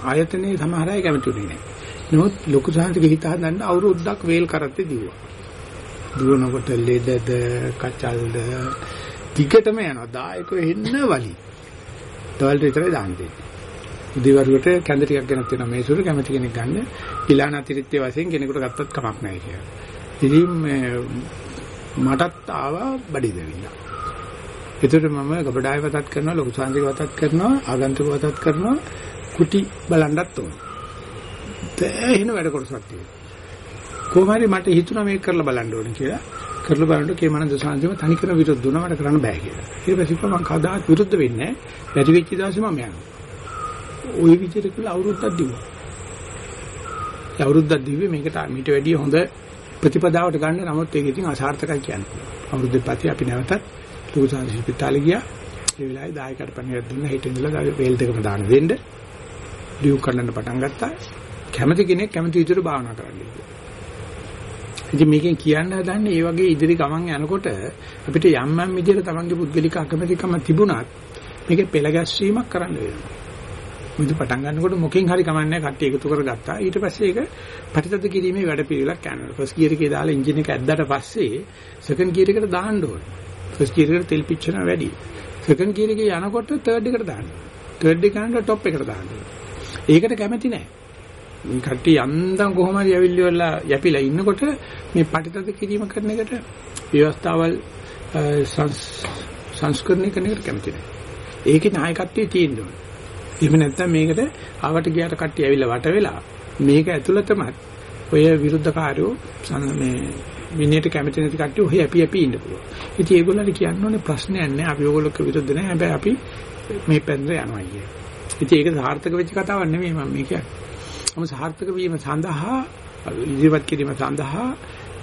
A: ආයතනයේ සමහර අය කැමතිුනේ නැහැ. නමුත් ලොකු සාහිත්‍ය හිත හදන්න අවුරුද්දක් වේල් කරත්තේ දිව්වා. දුවනකොට ලෙඩද කචල්ද ටිකටම යනවා. දායකව එන්න වලි. තවල් විතරයි දාන්න දෙන්නේ. උදේවරුවට කැඳ ටිකක් ගෙනත් වෙනවා මේ සුළු කැමති කෙනෙක් ගන්න. ඊළාන අතිරික්ත වශයෙන් කෙනෙකුට ගත්තත් කමක් නැහැ කියලා. ඉතින් මටත් ආවා බඩේ දෙවිලා. ඒතර මම ගබඩායි වතත් කරනවා ලොකු සංජික වතත් කරනවා ආගන්තුක වතත් කරනවා කුටි බලන්නත් ඕන. තේහින වැඩ කොටසක් තියෙනවා. කොහොම හරි මට හිතුණා මේක කරලා බලන්න ඕනේ කියලා. කරලා බලනකොට කේමනන්ද සාන්තිම තනිකර විරුද්ධ වුණා මට කරන්න බෑ කියලා. ඊට පස්සේ කිව්වා මම කවදාත් විරුද්ධ වෙන්නේ නැහැ. බැරි වෙච්ච දවසේ මම යනවා. ওই විදිහට කියලා අවුරුද්දක් දිව්වා. ඒ අවුරුද්දක් දිව්වේ මේකට මීට වැඩිය හොඳ ප්‍රතිපදාවට ගන්න නමුත් ඒක ඉතින් අසාර්ථකයි කියන්නේ. අවුරුද්දේ පස්සේ අපි නැවතත් ලොකු සාහිත්‍යාලේ ගියා. ඒ වෙලාවේ දායකට පණිවිඩ දුන්න හිට ඉඳලා වේල් දෙකම දාන දෙන්න. ඩියු කරන්න පටන් ගත්තා. කැමති කෙනෙක් කැමති විදිහට භාවනා කරන්න කියලා. ඉතින් මේකෙන් කියන්න හදන්නේ මේ වගේ ඉදිරි ගමන් යනකොට අපිට යම් යම් විදිහට තමන්ගේ පුද්ගලික අකමැතිකම තිබුණත් මේකේ පෙළ ගැස්වීමක් කරන්න වෙනවා. මුදු පටන් ගන්නකොට මොකෙන් හරි කමන්නේ කට්ටිය එකතු කරගත්තා. ඊට පස්සේ ඒක ප්‍රතිතද කිරීමේ වැඩ පිළිවෙලක් යනවා. ෆස්ට් ගියර් එකේ දාලා එන්ජින් එක ඇද්දාට පස්සේ සෙකන්ඩ් ගියර් එකට දාන්න ඕනේ. ෆස්ට් ගියර් එකට තෙල් පිච්චෙන වැඩි. සෙකන්ඩ් ගියර් එකේ යනකොට තර්ඩ් එකට දාන්න. තර්ඩ් එක යනකොට টොප් එකට දාන්න. ඒකට කැමති නැහැ. මේ කට්ටිය යන්තම් කොහොම හරි ඇවිල්ලි වෙලා යැපිලා ඉන්නකොට මේ පටිතද කිරීම කරන එකට ව්‍යවස්ථාවල් සංස්කරණය කරන එකට කැමති නැහැ. ඒකේ නායකත්වයේ තියෙන්න ඕනේ. එහෙම නැත්නම් මේකට ආවට ගියාට කට්ටිය ඇවිල්ලා වට වෙලා මේක ඇතුළතමත් ඔය විරුද්ධකාරයෝ මේ විනයට කැමති නැති කට්ටිය ඔය හැපි හැපි ඉන්න පුළුවන්. ඉතින් ඒගොල්ලන්ට කියන්න ඕනේ ප්‍රශ්නයක් නැහැ. අපි ඕගොල්ලෝක විරුද්ධ නැහැ. හැබැයි අපි මේ පැන්දර යනවා කිය. ඉතින් ඒක සාර්ථක වෙච්ච කතාවක් නෙමෙයි මම මේ කියන්නේ. මොකද සාර්ථක වීම සඳහා ඉදිරිපත් කිරීම සඳහා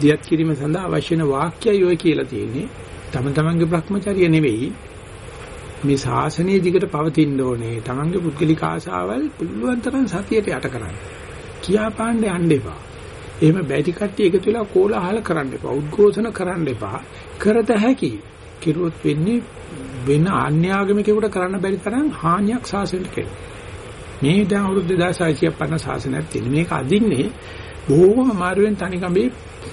A: දියත් කිරීම සඳහා අවශ්‍ය වෙන වාක්‍යය ඔය කියලා තියෙන්නේ. තම තමන්ගේ Brahmacharya නෙවෙයි මේ ශාසනයේ දිගට පවතින්න ඕනේ. Tamange පුද්ගලික ආශාවල් පුළුවන් තරම් සතියට යට කරන්න. කියා පාණ්ඩ යන්න එපා. එහෙම බැටි කට්ටිය එකතු වෙලා කෝලහල කරන්න එපා. උද්ඝෝෂණ කරන්න එපා. කරත හැකි. කිරුවොත් වෙන්නේ වෙන අන්‍යාගමිකයෙකුට කරන්න බැරි තරම් හානියක් ශාසනයට කෙරේ. මේ දැන් අවුරුදු 2650 ශාසනයක් තියෙන. මේක අදින්නේ බොහෝම මාරුවෙන් තනිකඹේ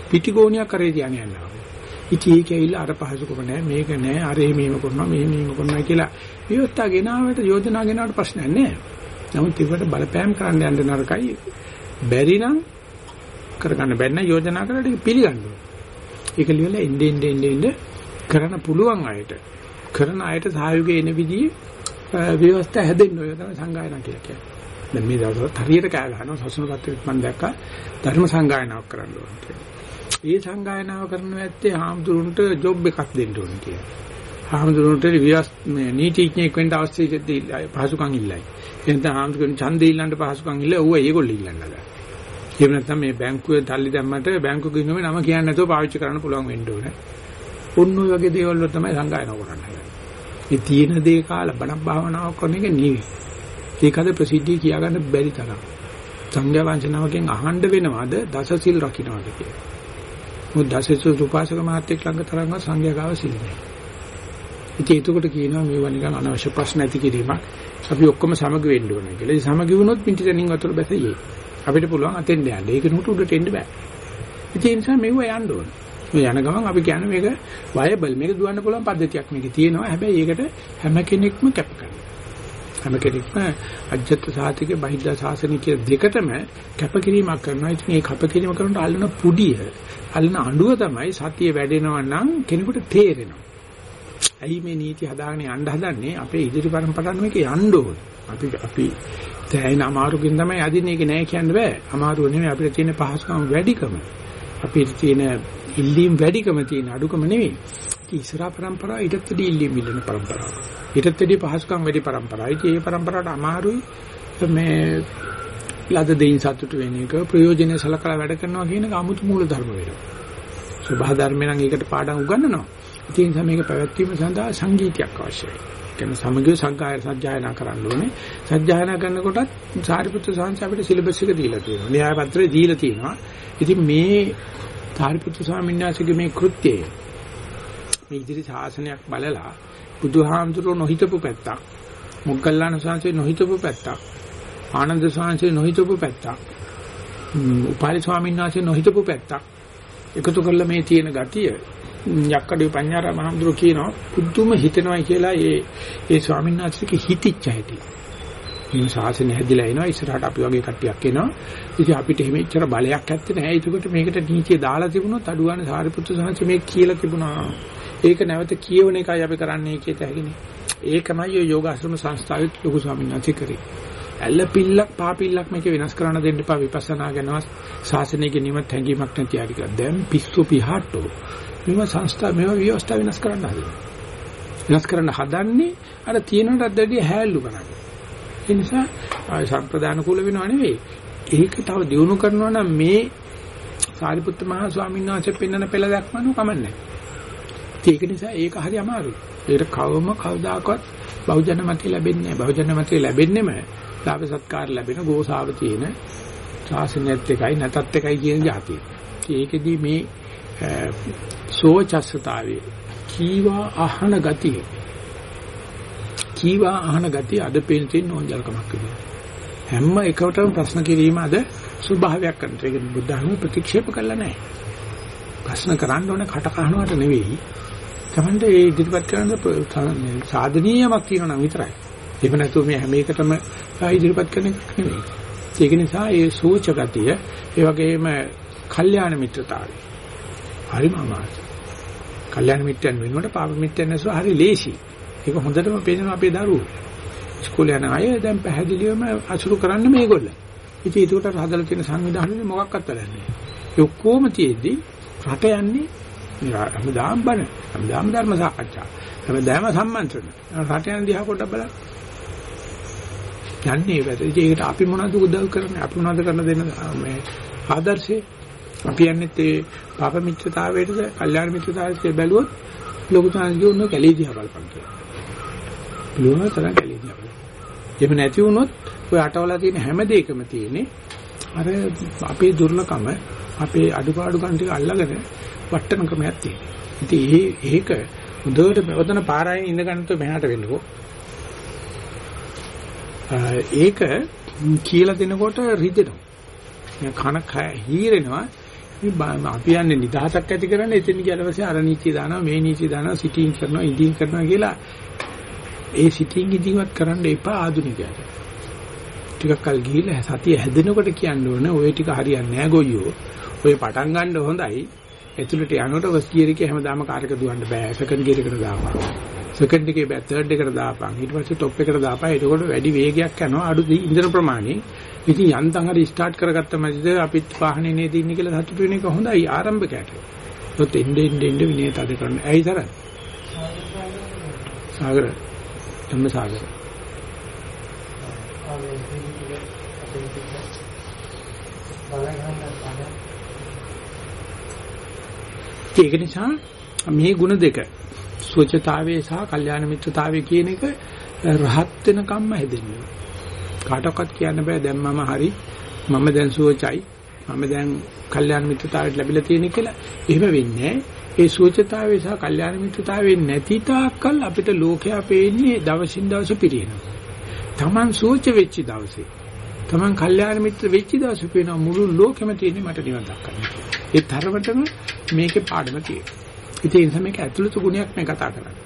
A: පිටිගෝණියක් කරේ තියන්නේ යනවා. ඉතින් ඒක ඇවිල්ලා අර පහසුකම නැහැ මේක නැහැ අර මේම කරනවා මේ මේම කරනවා කියලා විවස්ථා ගෙනාවට යෝජනා ගෙනාවට ප්‍රශ්නයක් නැහැ. නමුත් ඒකට බලපෑම් කරන්න යන්න නරකයි. බැරි නම් කරගන්න බැන්න යෝජනා කරලා ඒක පිළිගන්න ඕනේ. ඒක ලියලා එන්නේ එන්නේ එන්නේ කරන්න පුළුවන් අයට කරන අයට සහයෝගය එන විදිහේ ව්‍යවස්ථා හැදෙන්න ඕන තමයි සංගායනා කියලා කියන්නේ. දැන් මේ දවස්වල හරියට කෑ ගහනවා සසුන තත්ත්වෙත් මම දැක්කා ධර්ම සංගායනාවක් කරන්න ඕන කියලා. ඒ සංගායනාව කරනවා ඇත්තේ හාමුදුරන්ට ජොබ් එකක් දෙන්න ඕනේ කියලා. හාමුදුරන්ට විවස් මේ නීතිඥයෙක් වෙන්න අවශ්‍ය පහසුකම් ඉල්ලයි. එහෙනම් හාමුදුරන් ඡන්දේ ඉල්ලන්න පහසුකම් ඉල්ල ඌ ඒගොල්ලෝ ඉල්ලන්න ගන්න. එහෙම නැත්නම් මේ බැංකුවේ තල්ලි දැම්මට බැංකුවක ඉන්නම නම කියන්නේ නැතුව පාවිච්චි කරන්න පුළුවන් වෙන්න ඕනේ. ඔන්න ඔය වගේ දේවල් වල තමයි සංගායනාව කරන්නේ. මේ තියෙන දේ කාලා බණක් භාවනාවක් කරන එක නෙවෙයි. ඒකද ප්‍රසිද්ධිය කියාගන්න බැරි තරම්. සංඝයා වංශනාවකින් අහන්න වෙනවද දසසිල් රකින්නවද කියලා. මොකද දසසිල් උපාසක මහත්තයෙක් ළඟ තරම්වත් සංඝයා ගාව සිල් නැහැ. ඉතින් ඒකට කියනවා මේවා නිකන් අනවශ්‍ය ප්‍රශ්න ඇති කිරීමක්. අපි ඔක්කොම සමග වෙන්න ඕනේ කියලා. ඒ සමග වුණොත් පිටිතනින් වතුර බැසෙයි. අපිට පුළුවන් අතෙන් යන්න. ඒක නුට උඩට එන්න බෑ. ඉතින් ඒ නිසා මෙව යන්න ඕනේ. මේ යන ගමන් අපි කියන්නේ මේක වයබල් මේක දුවන්න පුළුවන් පද්ධතියක් මේකේ තියෙනවා. හැබැයි ඒකට හැම කෙනෙක්ම කැප කරනවා. හැම කෙනෙක්ම අජත්ත සාතික බහිද්ද සාසනික දෙකටම කැපකිරීමක් කරනවා. ඉතින් මේ කැපකිරීම කරනකොට අල්ලන පුඩිය, අල්ලන අඬුව තමයි සතිය වැඩෙනවා නම් කෙනෙකුට තේරෙනවා. ඇයි මේ නීති හදාගෙන යන්න හදන්නේ? අපේ ඉදිරි પરම්පරාවට මේක යන්න ඕනේ. අපි අපි දැන් අමාරුකින් තමයි අදින්නේ ඒක නෑ කියන්න බෑ. අමාරුව නෙමෙයි අපිට තියෙන පහසුකම් වැඩිකම. අපිට තියෙන ඉල්ලීම් වැඩිකම තියෙන අඩුකම නෙවෙයි. ඉතින් ඉස්සරහා પરම්පරාව ඊටත් වැඩි ඉල්ලීම් ඉල්ලන પરම්පරාවක්. ඊටත් වැඩි පහසුකම් වැඩි પરම්පරාවක්. ඉතින් මේ પરම්පරාවට අමාරුයි මේ ලද දෙයින් සතුටු වෙන එක ප්‍රයෝජනෙ සලකලා වැඩ කරනවා කියන එක 아무තු මූල ධර්ම වෙනවා. සබහා ධර්මේ නම් ඒකට පාඩම් උගන්වනවා. ඉතින් තමයි මේක පැවැත්වීම සඳහා සංගීතයක් අවශ්‍යයි. කියන සමගිය සංකාය සජ්ජායනා කරන්න ඕනේ. සජ්ජායනා කරනකොටත් සාරිපුත්‍ර සාංශ අපිට සිලබස් එක දීලා තියෙනවා. න්‍යාය පත්‍රය දීලා තියෙනවා. ඉතින් මේ සාරිපුත්‍ර ස්වාමීන් වහන්සේගේ මේ කෘත්‍යය මේ ඉදිරි ශාසනයක් බලලා බුදුහාමුදුරුවෝ නොහිතපු පැත්තක් මොග්ගල්ලාන සාංශේ නොහිතපු පැත්තක් ආනන්ද සාංශේ නොහිතපු පැත්තක් උපාලි ස්වාමීන් වහන්සේ නොහිතපු පැත්තක් එකතු කරලා මේ තියෙන ගතිය යක්කඩේ පඤ්ඤාරා මහඳුර කියනවා පුදුම හිතෙනවයි කියලා ඒ ඒ ස්වාමීන් වහන්සේගේ හිතිච්ච හැටි. මේ ශාසනය හැදිලා එනවා ඉස්සරහට අපි වගේ කට්ටියක් එනවා. ඉතින් අපිට හිමෙච්චර බලයක් නැත්තේ නෑ. ඒකට මේකට නීතිය දාලා තිබුණොත් අඩුවානේ සාරිපුත්‍ර සාංශ මේ කියලා තිබුණා. ඒක නැවත කියවන එකයි අපි කරන්නේ කියත හැකිනේ. ඒකමයි ඔය යෝගාශ්‍රම සංස්ථාවේ ලොකු ස්වාමීන් වහන්සේ කරේ. ඇල්ලපිල්ලක් පාපිල්ලක් මේක වෙනස් කරන්න දෙන්න එපා විපස්සනා ගැනවත් ශාසනය ගැනීමත් හැඟීමක් නැති ආදි කියලා. දැන් පිස්සු පිහාට්ටෝ. මේව සංස්ථා මේව ව්‍යවස්ථා වෙනස් කරන්න හදනවා. වෙනස් කරන්න හදන්නේ අර තියෙනටත් දැඩි හැල්ලු කරන්නේ. ඒ නිසා සම්ප්‍රදාන කුල වෙනව නෙවෙයි. ඒක තව දියුණු කරනවා නම් මේ සාරිපුත්ත මහ ස්වාමීන් වහන්සේ පෙන්වන පෙළ දක්වනු කමන්නේ. ඒක නිසා ඒක හරි අමාරුයි. ඒකට කවම කවදාකවත් බහුජන මතය ලැබෙන්නේ නැහැ. බහුජන මතය ලැබෙන්නෙම ලාභ සත්කාර ලැබෙන ගෝසාව තියෙන ශාසනයත් එකයි නැතත් එකයි කියන જાතිය. ඒකෙදී මේ සෝචස්සතාවේ කීවා අහන ගතිය කීවා අහන ගතිය අද පේන තියෙන ඕංජල්කමක් විදියට. හැම එකකටම ප්‍රශ්න කිරීම අද ස්වභාවයක් කරන. ඒක බුද්ධ ධර්ම ප්‍රතික්ෂේප කළා නැහැ. ප්‍රශ්න කරන්න ඕනේ කට කහනවට නෙවෙයි. තමන්ට ඒ ඉදිරිපත් කරන සාධනීයමක් තියෙනවා නම් විතරයි. එහෙම නැතුව මේ හැම එකටම ඉදිරිපත් කරන එක නෙවෙයි. ඒක නිසා ඒ සූච ගතිය, ඒ වගේම කල්යාණ මිත්‍රතාවය. හරිම අමාරුයි. කල්යාණ මිත්‍රයන් වෙනුවට පාප මිත්‍රයන් ඇසුර හරි ලේසි. ඒක හොඳටම පේනවා අපේ දරුවෝ. ඉස්කෝලේ යන අය දැන් පැහැදිලිවම අසුරු කරන්න මේගොල්ල. ඉතින් ඒකට හදලා තියෙන සංවිධානයේ මොකක්වත් වැඩක් නැහැ. ඒ ඔක්කොම තියෙද්දි රට යන්නේ හැමදාම බණ හැමදාම ධර්ම සාකච්ඡා. හැමදාම සම්මන්ත්‍රණ. රට යන දිහා පොඩ්ඩක් බලන්න. යන්නේ වැරදි ඒකට අපි මොනවද උදව් කරන්නේ? අපි මොනවද කරන දෙන මේ ආදර්ශේ? අපි යන්නේ ඒ පාප මිත්‍රතාවයටද කල්යාණ මිත්‍රතාවයට බැලුවොත් ලොකු තාන්ගේ උන්න කැලේ දිහා බලපන් කියලා. පුළුවන් තරම් කැලේ දිහා බලන්න එහෙම නැති වුණොත් ඔය අටවලා තියෙන හැම දෙයකම තියෙන්නේ අර අපේ දුර්ලකම අපේ අඩුපාඩුකම් ටික අල්ලගෙන වට්ටන ක්‍රමයක් තියෙනවා. ඉතින් ඒක හොඳට මෙවතන පාරායෙන් ඉඳ ගන්නත් මෙහාට වෙන්නකෝ. ඒක කියලා දෙනකොට රිදෙනවා. කන හීරෙනවා. අපි යන්නේ නිදහසක් ඇති කරන්නේ එතන ගියාට පස්සේ අර නීතිය දානවා මේ නීතිය දානවා සිටින් කරනවා ඉඳින් කරනවා කියලා ඒ සිටින් ඉඳින්වත් කරන්න එපා ආධුනිකයට. ටිකක් කල් ගිහිල්ලා සතිය හැදෙනකොට කියන්න ඕන ඔය ටික හරියන්නේ නැහැ ගොයියෝ. ඔය පටන් ගන්න හොඳයි. ඇතුළට යනකොට ෆස්ට් ගියර් එකේ හැමදාම කාර් එක දුවන්න බෑ. සෙකන්ඩ් ගියර් එකට දාපන්. සෙකන්ඩ් එකේ බෑ තර්ඩ් එකට දාපන්. ඊට පස්සේ টොප් එකට දාපන්. එතකොට වැඩි වේගයක් යනවා අඩු ඉන්ධන ප්‍රමාණය. ඉතින් යන්තම් හරි ස්ටාර්ට් කරගත්ත මැදිද අපිත් වාහනේ නේ දින්නේ කියලා සතුටු වෙන එක හොඳයි ආරම්භකයට. ඒත් එන්නේ එන්නේ විනයත අද කරන්න. ඇයි තරම්? සාගර. ධම්ම සාගර. ඒක නිසා මේ ಗುಣ දෙක සුවචතාවයේ සහ කල්යාණ මිත්‍රතාවයේ කියන එක රහත් වෙනකම්ම හැදෙන්නේ. කාටවත් කියන්න බෑ දැන් මම හරි මම දැන් සුවචයි මම දැන් කල්යාණ මිත්‍රතාවයට ලැබිලා තියෙන කියලා. එහෙම වෙන්නේ ඒ සුවචතාවයේ සහ කල්යාණ මිත්‍රතාවයේ නැති තාක්කල් අපිට ලෝකයා පේන්නේ දවසින් දවස පිරිනව. Taman සුවච වෙච්ච දවසේ Taman කල්යාණ මිත්‍ර වෙච්ච දවසේ පේන මුළු ලෝකෙම තියෙන්නේ මට නිවන් දක්කන්න. ඒ තරමටම මේකේ පාඩම තියෙනවා. ඉතින් ඒ නිසා මේක ඇතුළත ගුණයක් මේ කතා කරන්නේ.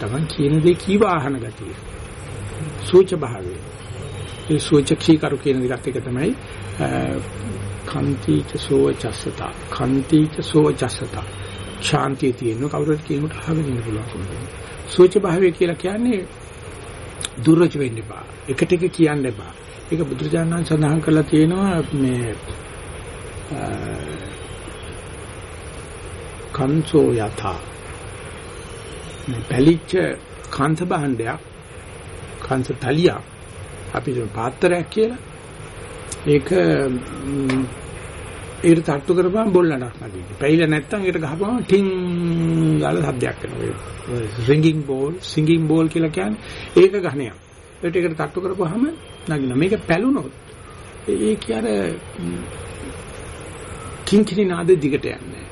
A: Taman කියන දේ කීව ආහන ගතිය. සූච භාවය. ඒ සූචක්ෂී කරු කියන දෙකත් එක තමයි කන්තිච සෝචස්සත. කන්තිච සෝචස්සත. ශාන්තිය තියෙන කවුරුත් කියනකොට අහගෙන ඉන්න පුළුවන්. සූච භාවය කියලා කියන්නේ දුර්වච වෙන්න එපා. එකට එක කියන්න එපා. ඒක බුදුරජාණන් සඳහන් කරලා තියෙනවා මේ කංසෝ යථා මේ පැලිච්ච කාන්ත භාණ්ඩයක් කාන්ත තලියක් අපි කියන පාත්‍රයක් කියලා ඒක ඒකට තට්ටු කරපුවම බොල්ලනක් නැගිටියි. පැහිලා නැත්තම් ඒකට ගහපුවම ටින් ගාලා શબ્දයක් එනවා. රින්ගින් බෝල්, සිංගින් බෝල් කියලා කියන්නේ ඒක ඝණයක්. ඒකට ඒකට තට්ටු කරපුවාම නගිනවා. මේක පැලුනොත් ඒ කියන්නේ කිංකිණි නාදෙ දිගට යන්නේ.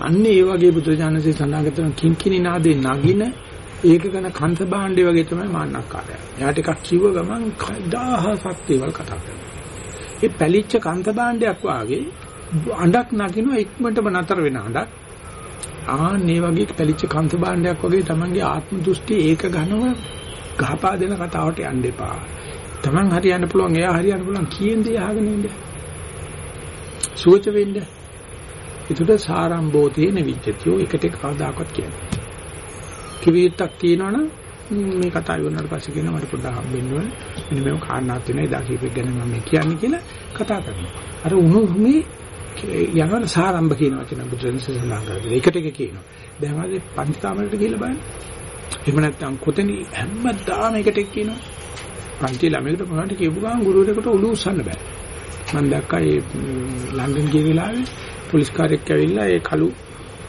A: අන්න ඒ වගේ බුදුරජාණන්සේ සඳහන් කරන කිංකිණි නාදේ නගින ඒක ගැන කන්ත භාණ්ඩේ වගේ තමයි මාන්නක්කාරය. එයාට එකක් කිව්ව ගමන් දහසක් දේවල් කතා කරනවා. ඒ පැලිච්ච කන්ත භාණ්ඩයක් වාගේ අඬක් නගිනවා ඉක්මනටම නතර වෙන අඬක්. ආන්නේ වගේ පැලිච්ච කන්ත භාණ්ඩයක් වගේ තමන්ගේ ආත්ම දෘෂ්ටි ඒක ඝනව ගහපා දෙන කතාවට යන්න එපා. තමන් හරියන්න පුළුවන් එයා හරියන්න පුළුවන් කියන දේ අහගෙන ඉන්න. සුවච වෙන්න. ඒකට සාරම්භෝතේ නෙවිච්චතියෝ එකට කවදාකවත් කියන්නේ. කිවිත්තක් තියෙනවනම් මේ කතාව ඉවරනට පස්සේ කියනවා මට පොඩ්ඩක් හම්බෙන්න ඕනේ. මෙන්න මේක කාරණාවක් වෙනවා එදා කීපෙක් ගැන මම මේ කියන්නේ කියලා කතා කරනවා. අර උණු මේ යනවල සාරම්භ කියන වචන බුදුරජාණන් සඳහන් කරලා ඒකට එක කියනවා. දැන් ආයේ පන්ති කාමරයට ගිහලා බලන්න. එහෙම නැත්නම් කොතනි හැමදාම එකට එක් කියනවා. පන්ති ළමයකට මොනවද කියපු ගමන් ගුරුවරයෙකුට ඔලුව උස්සන්න බෑ. මම දැක්කා ඒ ලන්ඩන් ගිය වෙලාවේ පොලිස් කාර්යයක් ඇවිල්ලා ඒ කළු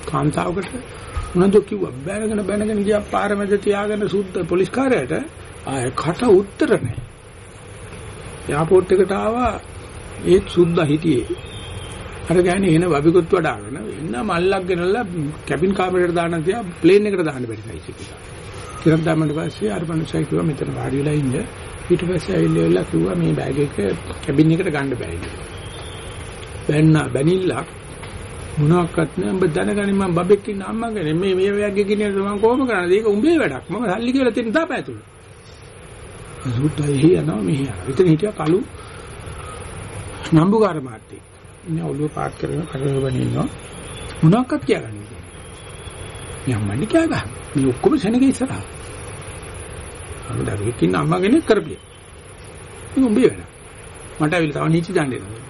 A: කාන්තාවකට මොනවද කිව්වා බැනගෙන බැනගෙන ගියා පාර මැද තියාගෙන සුද්ධ පොලිස් කාර්යයට ආය කට උත්තර නැහැ. එයාපෝට් එකට ආවා ඒත් සුද්ධා හිටියේ. අර ගෑණි එන වබිකුත් වඩාගෙන එන්න මල්ලක් ගෙනල්ලා කැබින් කාමරේට දාන්න තියා ප්ලේන් එකට දාන්න බැරි සයිස් එකක. කිරන් දාමන්න පස්සේ අර මනුස්සයා කිව්වා මෙතන වාඩි වෙලා ඉන්න. ඊට පස්සේ ඇවිල්ලා කිව්වා මේ බෑග් එක කැබින් එකට ගන්න බෑ කියලා. බැන්න බැනිල්ලක් මොනවාක්වත් නෑ. උඹ දැනගනි මම බබෙක් ඉන්න අම්මගෙන මේ මේ වගේ ගෙනියන මම කොහොම කරන්නේ? ඒක උඹේ වැඩක්. මම සල්ලි කියලා දෙන්න තාපෑතුළු සුට්ටයි හියනවා මෙහෙ විතර හිටියා කලු නම්බුකාර මාත්‍යෙක් ඉන්නේ ඔළුව පාත් කරගෙන කරවගෙන ඉන්නවා. මොනවාක්වත් කියගන්නේ මම මන්නේ කියා ගන්න. මේ ඔක්කොම සෙනගේ ඉස්සරහා. මම දරුවෙක් ඉන්න අම්මගෙන කරපිය. ඒක උඹේ වැඩ මට ඇවිල්ලා තව නීචි දඬේ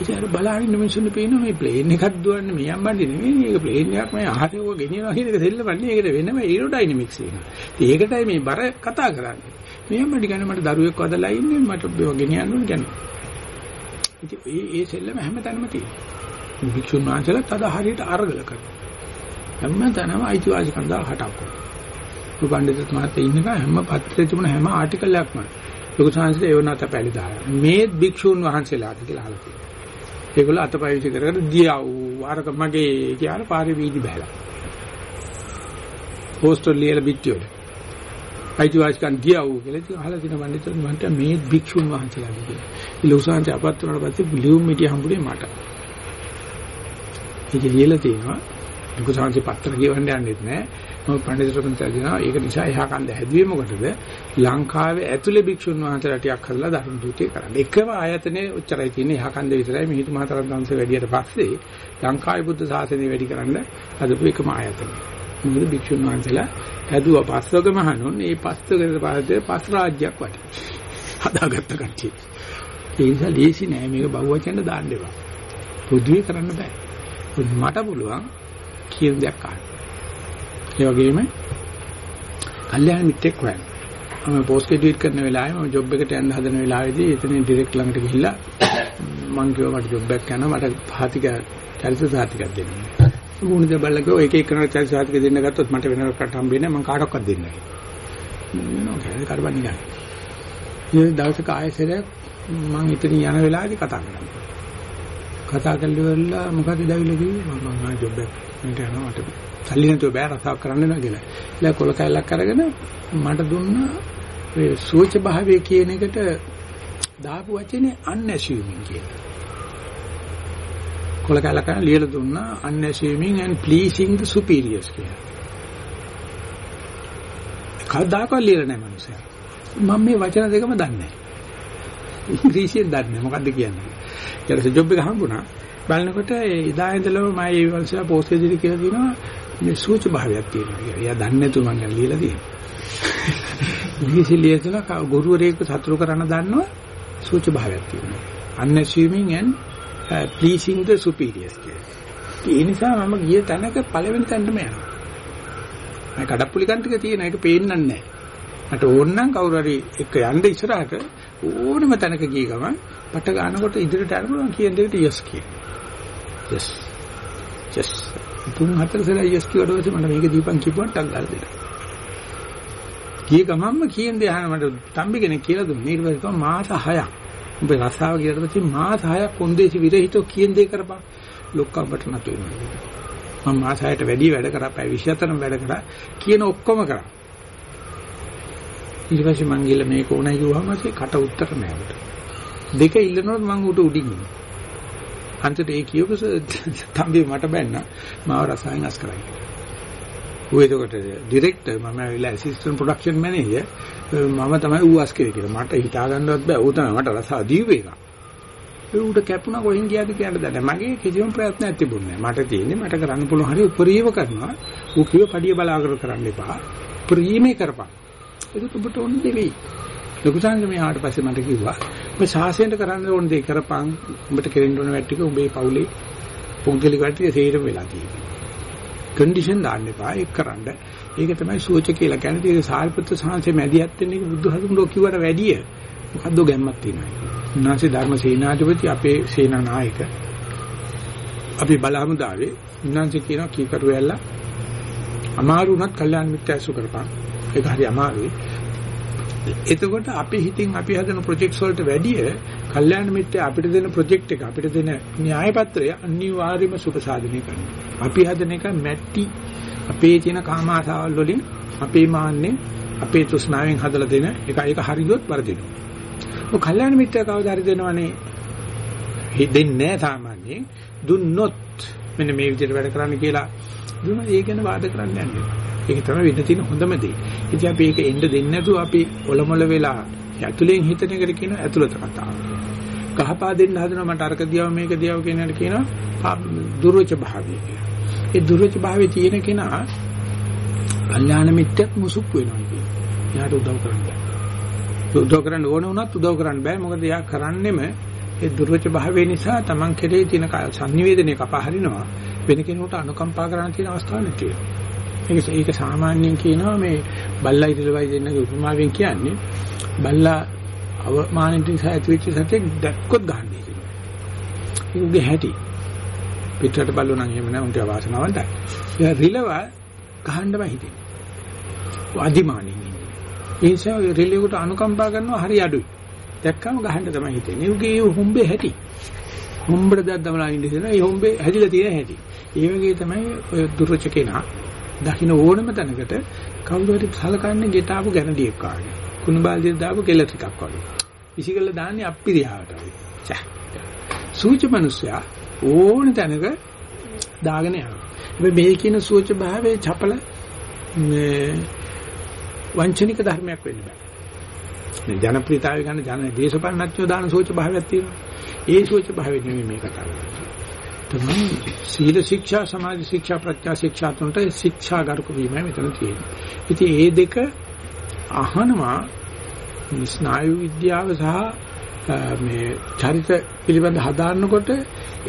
A: ඉතින් අර බලහින්න මිනිස්සුන්ට පේනවා මේ ප්ලේන් එකක් දුවන්නේ මේ අම්බන්දි නෙමෙයි මේක ප්ලේන් එකක් මම අහසේ ඔය ගෙනියනවා කියන එක දෙල්ලපන්නේ ඒකට වෙනම ඒරෝඩයිනමික්ස් වෙනවා. ඉතින් ඒකටයි මේ බර කතා කරන්නේ. මේ අම්බන්දි ගන්න මට දරුවෙක් වදලා ඉන්නේ මට ඔය ගෙනියන්න ඕන කියන්නේ. ඉතින් ඒ ඒ සෙල්ලම හැමතැනම තියෙනවා. වික්ෂුන් වහන්සේලා තද හරියට අරගල කරනවා. හැමතැනම අයිතිවාසිකම් දාලා හටක් කරනවා. උපණ්ඩිත මහත්තයා ඉන්නක හැම පත්‍රයේ තිබුණ හැම ආටිකල් එකක්ම ලොකු සංස්කෘතිය ඒවනත පැලි දාලා. මේ භික්ෂුන් වහන්සේලාද කියලා අහලා තියෙනවා. ඒගොල්ලෝ අතපය විසි කර කර දියව් අරක මගේ කියලා පාරේ වීදි බහැලා. පෝස්ටර් ලියලා පිටියෝද. අයිතිවාසිකම් දියව් කියලා ඉතින් අහලා දින වන්දිතුන් මන්ට මේ භික්ෂුන් වහන්සේලා කියලා. ඉලුසාන්ත අපත් වුණාට පස්සේ ලියුම් මිටිය හම්බුනේ මට. ඒක ලියලා තියෙනවා. දුක සාංශි පත්‍ර කියවන්න යන්නෙත් නෑ. මොකද පඬිතුරුන් කියනවා ඒක නිසා එහා කන්ද හැදුවේ මොකටද? ලංකාවේ ඇතුලේ භික්ෂුන් වහන්සේලා ටිකක් හදලා ධර්ම දූතය කරන්න. එකම ආයතනේ උච්චරයි තියෙන්නේ එහා කන්ද විතරයි. මිහිඳු මහතරන් වහන්සේ වැඩියට පස්සේ ලංකාවේ බුද්ධ ශාසනය වැඩි කරන්න හදපු එකම ආයතනය. මොකද භික්ෂුන් වහන්සේලා හැදුවා පස්වග මහණුන්. මේ පස්වගට පස්සේ පස් රාජ්‍යයක් වටේ. හදාගත්ත කට්ටිය. ඒ නිසා ලේසි නෑ මේක බහුවචන දාන්න එපා. පොදුවේ කරන්න බෑ. මට පුළුවන් කියන දෙයක් අහන්න. ඒ වගේම කල්යාණ මිත්‍රෙක් හොයන්න. මම පෝස්ට් ග්‍රැජුවේට් කරන වෙලාවේ මම ජොබ් එකට යන්න හදන වෙලාවේදී එතන ඩිරෙක්ට් ළඟට ගිහිල්ලා මං කිව්වා මට ජොබ් එකක් යනවා මට පාතික චරිත සාතිකයක් දෙන්න. උගුණ දෙබල්ල ගෝ එක එක කරන චරිත සාතික දෙන්න ගත්තොත් මට වෙනකට හම්බෙන්නේ මං කාටවත් දෙන්නේ නැහැ. නෝ කෑ කරබන් නිකන්. ඊයේ දවසක ආයෙසරයක් මං ඉතින් යන වෙලාවේදී කතා කරා. කතා කරලා මොකද දැවිලා කිව්වේ මම මම ජොබ් එක මට යනවා මට සල්ලි නැතුව බෑ රසාවක් කරන්න නෑ කියලා. ඉතින් කොල කැලක් අරගෙන මට දුන්නා ඒ සෝච භාවය කියන එකට දාපු වචනේ unassuming කියලා. කොල කැලක් කරන් ලියලා දුන්නා unassuming and pleasing the superiors කියලා. කවදාකවත් ලියලා නැහැ මනුස්සයා. මම මේ වචන දෙකම දන්නේ නැහැ. ඉංග්‍රීසියෙන් දන්නේ නැහැ මොකද්ද කියන්නේ. ඊට ජොබ් එක හම්බුණා. බලනකොට එදා ඉඳලම මම මේ වංශලා පෝස්ට් එකේදී කියලා දිනවා මේ සූච භාවයක් තියෙනවා කියලා. එයා දන්නේ නැතුව මම ගැන ලියලා තියෙනවා. ඉංග්‍රීසි ලියලා ගුරුවරයෙක් සතුරු කරන්න දන්නවා සූච භාවයක් තියෙනවා. unassuming and uh, pleasing the superiors කියලා. ඒ නිසා මම ගිය තැනක පළවෙනි තැනටම යනවා. මම කඩප්පුලි කන්තික තියෙන එක පේන්නන්නේ නැහැ. මට ඕන නම් කවුරු හරි එක්ක යන්න ඉස්සරහට ඕනම තැනක ගිය ගමන් පට ගන්නකොට ඉදිරියට යනකොට කියන දෙයට yes කියන. yes. yes. තුන් හතර සැරේ yes කියවට පස්සේ මට මේක දීපන් කිව්වට ටක් ගාලා දෙන්න. ගිය ගමන්ම කියන දේ අහන මට තම්බි කෙනෙක් කියලා දුන්නා. ඊට පස්සේ මාස 6ක්. උඹ රස්සාව ගියට පස්සේ මාස 6ක් කොන්දේසි විරහිතව කියන දේ කරපන්. ලොක්කඹට නැතු වෙනවා. මම මාස 6ට වැඩි වැඩ කරා. පැය 24ම වැඩ කරා. කියන ඔක්කොම කරා. ඊට පස්සේ මං ගිහලා මේක ඕනයි කිව්වම පස්සේ කට උත්තර නෑ උට. දෙක ඉල්ලනොත් මං උට උඩින් ඉන්නේ. අන්තිමට ඒ කියවපු තම්බි මට බැන්න මාව රසායන අස් කරයි. ඌ එතකොට ඩිරෙක්ටර් මම ඇවිල්ලා ඇසිස්ටන්ට් ප්‍රොඩක්ෂන් මැනේජර් මම තමයි ඌ අස් කරේ කියලා. මට හිතා ගන්නවත් බෑ. ඌ තමයි මට රසා දීපු එක. ඒ ඌට කැපුණා කොහෙන් ගියාද කියන්න දැන. මගේ කිසිම ප්‍රයත්නයක් තිබුණේ නෑ. මට තියෙන්නේ මට කරන්න පුළුවන් හරි උපරිම කරනවා. ඌ කිව්ව පඩිය බලාගෙන කරන්න එපා. උපරිමේ කරපන්. ඒක ඔබට ඕන දෙවි. ලොකු සංඝ මෙහාට පස්සේ මට කිව්වා ඔබ ශාසනයට කරන්න ඕන දේ කරපන් උඹට කෙරෙන්න ඕන වැට්ටික උඹේ පවුලේ පොන්කලි වැට්ටික සේරම වෙලා තියෙනවා. කන්ඩිෂන් දාන්න එපා ඒක කරන්න. ඒක තමයි සෝච කියලා කියන්නේ. ඒක සාරිපුත්‍ර සාංශේ මැදිහත් වෙන එක බුදුහතුන්ෝ කිව්වට වැඩිය මොකද්ද ගැම්මක් තියෙනවා. උන්වහන්සේ ධර්ම සේනාධිපති අපේ සේනා නායක. අපි බලහමුදාවේ උන්වහන්සේ කියනවා කීකරු වෙල්ලා අමාරු වුණත් කල්යාණ මිත්‍ය ඇසු කරපන්. ඒක හරි අමාරුයි. එතකොට අපි හිතින් අපි හදන ප්‍රොජෙක්ට්ස් වලට වැඩිය කල්යාණ මිත්‍ය අපිට දෙන ප්‍රොජෙක්ට් එක අපිට දෙන න්‍යාය පත්‍රය අනිවාර්යයෙන්ම සුපසාධනය කරනවා. අපි හදන එක මැටි අපේ තියෙන කාම ආසාවල් වලින් අපේ මාන්නේ අපේ තෘෂ්ණාවෙන් හදලා දෙන එක ඒක හරියොත් වර්ධිනවා. ඔය කල්යාණ මිත්‍ය කවදා හරි දෙනවනේ දෙන්නේ නැහැ සාමාන්‍යයෙන් දුන්නොත් මෙන්න මේ විදිහට වැඩ කරන්න කියලා දුන්නා ඒ ගැන වාද කරන්න යන්නේ. ඒක තමයි වෙන්න තියෙන හොඳම දේ. ඉතින් අපි ඒක එන්න දෙන්නේ නැතුව අපි ඔලොමල වෙලා ඇතුලෙන් හිතන එකට කියන ඇතුළත කතාව. ගහපා දෙන්න හදනවා මට අරක දියව මේක දියව කියන එකට කියනවා දුර්වච භාවය කියලා. ඒ දුර්වච භාවයේ තියෙන කෙනා කල්යාණ මිත්‍යක් මුසුක් වෙනවා කියන්නේ. එයාට උදව් කරන්න බෑ. උදව් කරන්න ඕන වුණත් උදව් කරන්න බෑ. මොකද එයා කරන්නෙම ඒ දුර්වච භාවය නිසා Taman කෙරේ තියෙන සංනිවේදනය කපා හරිනවා. වෙන කෙනෙකුට අනුකම්පා කරන්න තියෙන අවස්ථාවක් නැති වෙනවා. ඒක ඒක සාමාන්‍යයෙන් කියනවා මේ බල්ලා ඉරිලවයි දෙන්නගේ උපමාවෙන් කියන්නේ බල්ලා අවමානින් නිසා ඇතිවෙච්ච සතෙක් දැක්කොත් ගහන්නේ කියනවා. ඒකගේ හැටි. පිටරට බල්ලෝ නම් එහෙම නෑ උන්ට වාසනාවන්තයි. ඒ රිලව ගහන්නම හිතෙන්නේ. අදිමානින් ඉන්නේ. ඒ නිසා රිලෙකට අනුකම්පා කරනවා හරි අඩුයි. දැක්කම ගහන්න තමයි හිතෙන්නේ. ඒකේ ඒ හොම්බේ හැටි. හොම්බට දැක් දමලා ඉන්න ඉතින් ඒ හොම්බේ හැදිලා තියෙන හැටි. ඒ වගේ තමයි ඔය දුර්වච කෙනා දකින්න ඕනම තැනකට කවුරු හරි සලකන්නේ ගෙටාපු ගැරන්ඩියක් වගේ. කුණු බාල්දියට දාපු කෙල ටිකක් වගේ. විසිකල දාන්නේ අප්පිරියාවට වගේ. චා. සූච මිනිසයා ඕන තැනක දාගෙන යනවා. මේ මේ කියන සූච භාවයේ චපල මේ වංචනික ධර්මයක් වෙන්න බෑ. මේ ජනප්‍රියතාවය ගන්න ජන දේශපාලනඥයෝ දාන සෝච භාවයක් තියෙනවා. ඒ සෝච භාවය නෙමෙයි මේ කතා කරන්නේ. තමයි සීල ශික්ෂා සමාධි ශික්ෂා ප්‍රඥා ශික්ෂා තුනට ශික්ෂා ගරුක වීම මෙතන තියෙනවා. ඉතින් මේ දෙක අහනවා ස්නායු විද්‍යාව සහ මේ චරිත පිළිබඳ හදාන්නකොට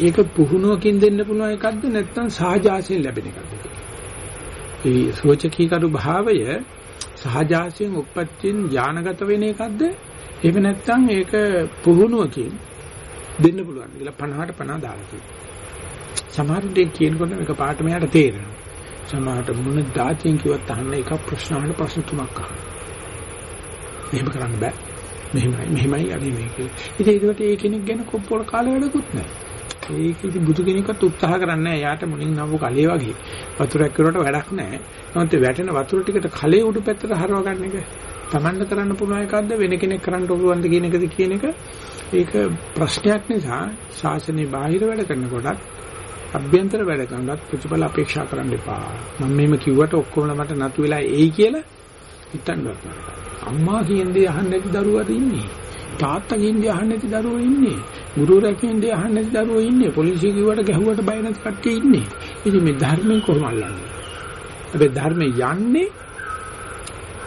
A: ඒක පුහුණුවකින් දෙන්න පුළුවන් එකක්ද නැත්නම් සහජාසයෙන් ලැබෙන එකක්ද? ඒ සෝචකී කරු භාවය සහජාසයෙන් උප්පත්තියෙන් ඥානගත වෙන එකක්ද? එහෙම නැත්නම් ඒක පුහුණුවකින් දෙන්න පුළුවන් කියලා 50ට 50 දාලා තියෙනවා. සමහරුන්ට කියනකොට මේක පාට මෙයාට තේරෙනවා. සමහරට මොන දාතියෙන් කිව්වත් අහන්න එක ප්‍රශ්න අහන්න ප්‍රශ්න තුනක් අහන්න. මෙහෙම කරන්න බෑ. මෙහෙමයි මෙහෙමයි අර මේක. ඉතින් ඒකට ඒ කෙනෙක් ගැන කොප්පොල කාලේ වැඩකුත් නැහැ. ඒක ඉතින් බුදු කෙනෙක්වත් උත්සාහ කරන්නේ නැහැ. යාට මුලින් නම්බු කලේ වගේ වතුරක් කරුවට වැඩක් නැහැ. නමුත් වැටෙන වතුර ටිකට කලේ උඩු පැත්තට හරව ගන්න එක Tamanne කරන්න පුළුවන් එකක්ද වෙන කෙනෙක් කරන්න පුළුවන්ද කියන එකද කියන එක ඒක ප්‍රශ්නයක් නිසා ශාසනයේ බාහිර වැඩ කරනකොටත් අභ්‍යන්තර වැඩ කරනවත් ප්‍රතිඵල අපේක්ෂා කරන්න එපා. මම මේම කිව්වට ඔක්කොම මට නතු වෙලා එයි කියලා හිතන්නවත් නරකයි. අම්මා කියන දේ අහන්නේ නැති දරුවාද ඉන්නේ. තාත්තා කියන දේ අහන්නේ නැති දරුවෝ ඉන්නේ. ගුරුවරයා කියන දේ අහන්නේ නැති දරුවෝ ඉන්නේ. පොලිසිය කිව්වට ගැහුවට බය නැති කට්ටිය ඉන්නේ. ඉතින් මේ ධර්මයෙන් කොහොම අල්ලන්නේ? හැබැයි ධර්මේ යන්නේ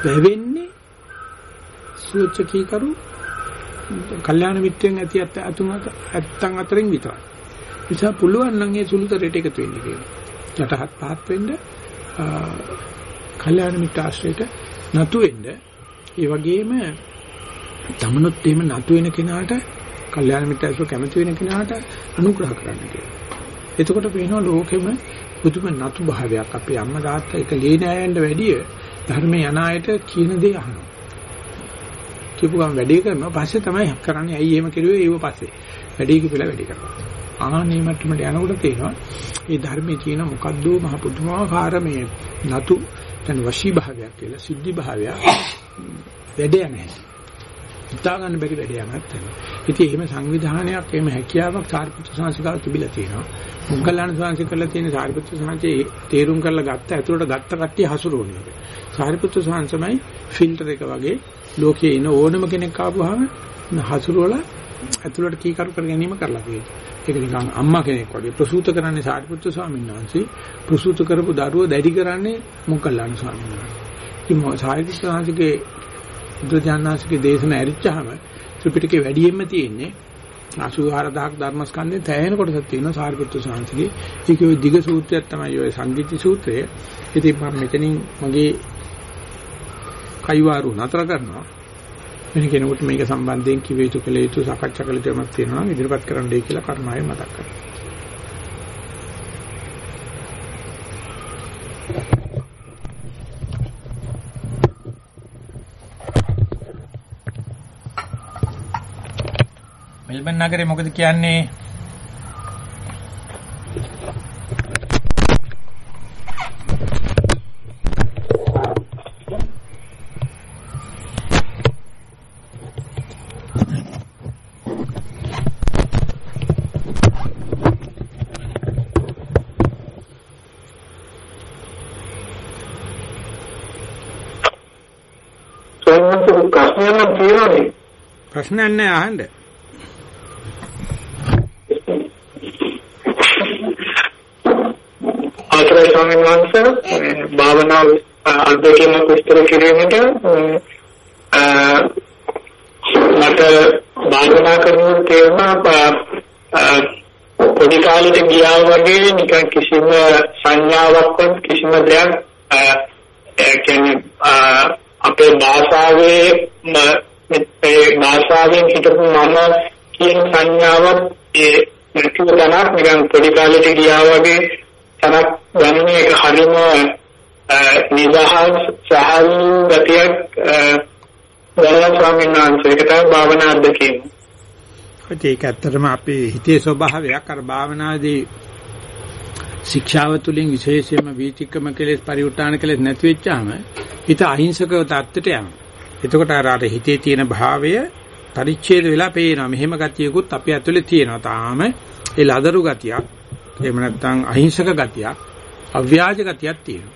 A: වැවෙන්නේ සූචකී කරු කල්යාණ මිත්‍රයන් ඇති අතුමත ඇත්තන් අතරින් විතරයි. නිසා පුළුවන් නම් ඒ සුළුතරයට එකතු වෙන්න කියලා. යටහත් පහත් වෙන්න කල්යාණ මිත්‍ර ආශ්‍රයයට නතු වෙන්න. ඒ වගේම තමනුත් එහෙම නතු වෙන කෙනාට කල්යාණ මිත්‍ර ආශ්‍රය කැමති වෙන කෙනාට අනුග්‍රහ කරන්න කියලා. එතකොට පේනවා ලෝකෙම පුදුම නතු භාවයක් අපේ අම්මා තාත්තා එක ලේ නෑයන්ට වැඩිය ධර්මයේ යන අයට කියන දේ අහනවා. කියපු ගමන් වැඩේ කරනවා පස්සේ තමයි කරන්නේ ඇයි එහෙම කෙරුවේ ඒව පස්සේ. වැඩේ කිපිලා වැඩේ කරනවා. ආනේ මට්ටමට යනකොට තේනවා මේ ධර්මයේ තියෙන මොකද්ද මහ පුදුමාකාර මේ නතු දැන් වශී භාවයක් කියලා සිද්ධි භාවයක් වැඩ යන්නේ. හිතා ගන්න බැරි වැඩ යමක් තමයි. ඉතින් එහෙම සංවිධානයක් එහෙම හැකියාවක් සාරිපුත්‍ර සංස්කාර තිබිලා තියෙනවා. මුගලන් සංස්කාර කරලා තියෙන සාරිපුත්‍ර සංස්කාරයේ තේරුම් කරලා ගත්ත ඇතුළට ගත්ත කට්ටිය හසුරුවන්නේ. සාරිපුත්‍ර සංස්කාරමයි ෆිල්ටර් එක වගේ ලෝකයේ ඉන ඕනම කෙනෙක් ආවම හසුරුවලා ඇතුළට කීකරු කර ගැනීම කරලා තියෙනවා. ඒක නිකන් අම්මා කෙනෙක් වගේ ප්‍රසූත කරන්නේ සාරිපුත්‍ර ස්වාමීන් වහන්සේ ප්‍රසූත කරපු දරුවෝ දැඩි කරන්නේ මොකල්ලාන ස්වාමීන් වහන්සේ. ඉතින් සාහිත්‍ය ශාස්ත්‍රයේ බුදුජානනාංශගේ දේශන ඇරිච්චාම ත්‍රිපිටකේ වැඩියෙන්ම තියෙන්නේ 84000ක් ධර්මස්කන්ධේ තැහෙන කොටසක් තියෙනවා සාරිපුත්‍ර සාංශගේ. ඒකේ ওই දිග සූත්‍රයක් තමයි ඔය සංගීති සූත්‍රය. ඉතින් මම මෙතනින් මගේ කයිවාරු නතර කරනවා. වෙන කෙනෙකුට මේක සම්බන්ධයෙන් කිව යුතු කළ යුතු සාකච්ඡා කළ යුතු යමක් තියෙනවා නම් ඉදිරිපත් කරන්නයි කියලා කර්මාවෙන් මතක් කරනවා. මෙල්බන් නගරේ මොකද කියන්නේ? ප්‍රශ්නයක් නැහැ අහන්න.
D: අවසරයි ස්වාමීන් වහන්සේ භාවනා අධ්‍යක්ෂක විස්තර කිරීමට මට භාවනා කරන තේරුණා පොඩි කාලෙට ගියා වගේ නිකන් කිසිම සංඥාවක් කිසිම දෙයක් කියන්නේ අපේ භාෂාවේ මේ භාෂාවෙන් හිතපු මම කියන සංඥාවක් ඒ නැතිව තනක් නිකන් පොඩි කාලෙට ගියා වගේ තනක් ගන්න එක හරිම නිදහස් සහල් ගතියක් ගණන් ස්වාමීන් වහන්සේ ඒක තමයි භාවනා අධ්‍යක්ෂකම.
A: ඒක ඇත්තටම අපේ හිතේ ස්වභාවයක් අර භාවනාදී ශික්ෂාව තුළින් විශේෂයෙන්ම වීතික්‍රම කෙලෙස් පරිඋත්තාන කෙලෙස් නැති වෙච්චාම හිත අහිංසකව தත්තට යනවා. එතකොට අර අර හිතේ තියෙන භාවය පරිච්ඡේද වෙලා පේනවා. මෙහෙම ගතියකුත් අපි ඇතුලේ තියෙනවා. තාම ඒ ලදරු ගතියක් එහෙම නැත්නම් අහිංසක ගතියක් අව්‍යාජ ගතියක් තියෙනවා.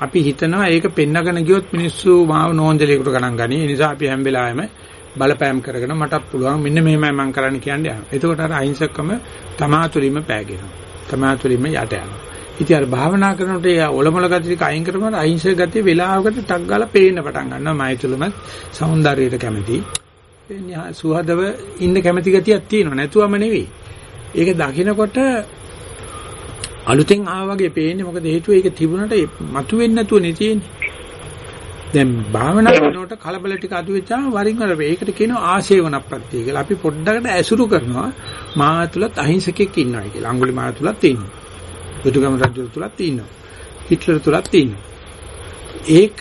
A: අපි හිතනවා ඒක පෙන්නගෙන ගියොත් මිනිස්සු මාව නෝන්ජලයකට ගණන් ගනි. ඒ නිසා අපි හැම වෙලාවෙම බලපෑම් කරගෙන මටත් පුළුවන් මෙන්න මෙහෙමයි මම කරන්න කියන්නේ යනවා. එතකොට අර අහිංසකම තමා තුළින්ම පෑගෙනවා. තමා තුළින්ම යට යනවා. ඉතින් අර භාවනා කරනකොට ඒ ඔලොමල ගති ටික අයින් කරපුවම අහිංසක ගතිය වෙලාවකට ටක් ගාලා පේන්න පටන් ගන්නවා. මයි තුළම సౌందර්යයට කැමති. සුහදව ඉන්න කැමති ගතියක් තියෙනවා. නැතුවම නෙවෙයි. ඒක දකිනකොට අලුතෙන් ආවා වගේ පේන්නේ මොකද හේතුව ඒක තිබුණට මතුවෙන්නේ නැතුව නේ තියෙන්නේ. දැන් භාවනා කරනකොට කලබල ටික අඩු වෙච්චාම වරින් වර ඒකට කියනවා ආශේවන ප්‍රත්‍ය කියලා. අපි පොඩ්ඩකට ඇසුරු කරනවා මා තුලත් අහිංසකෙක් ඉන්නවා කියලා. අඟුලි මා තුලත් ඉන්නවා. බුදුගම රජු තුලත් ඉන්නවා. හිට්ලර් තුලත් ඉන්නවා. ඒක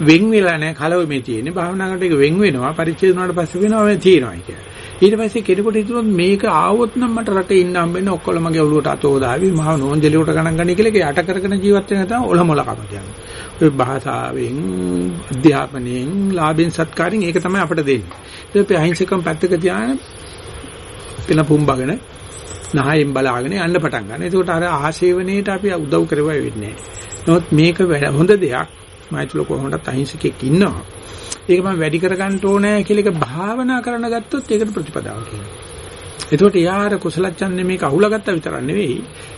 A: වෙන් වෙලා නැහැ කලවමේ තියෙන්නේ. භාවනා කරනකොට ඒක වෙන් වෙනවා. පරිච්ඡේද වුණාට පස්සේ වෙනවා මේ තියෙනවා කියලා. ඊට පස්සේ කෙනෙකුට හිතුනොත් මේක ආවොත් නම් මට රටේ ඉන්න හම්බෙන්නේ ඔක්කොම මගේ ඔළුවට අතෝ දාවි මහා නෝන්ජලියට ගණන් ගන්න කියලා ඒක යට කරගෙන ජීවත් වෙන තමයි ඔලොමල කම කියන්නේ. ඔය භාෂාවෙන් අධ්‍යාපනයෙන් ලාභෙන් සත්කාරයෙන් ඒක තමයි අපිට දෙන්නේ. ඒක අපි අහිංසකම් පැත්තක තියාගෙන පින පුම්බගෙන නහයෙන් බලාගෙන යන්න පටන් ගන්න. ඒකට අර ආශේවණේට අපි උදව් කරුවා වෙන්නේ නැහැ. නමුත් මේක හොඳ දෙයක්. මයිතුල කොහොමදත් අහිංසකෙක් ඉන්නවා. ඒක මම වැඩි කරගන්න ඕනේ කියලා එක භාවනා කරන්න ගත්තොත් ඒකට ප්‍රතිපදාව කියනවා. එතකොට යාර කුසල ඡන්දේ මේක අහුලාගත්තා විතරක් නෙවෙයි.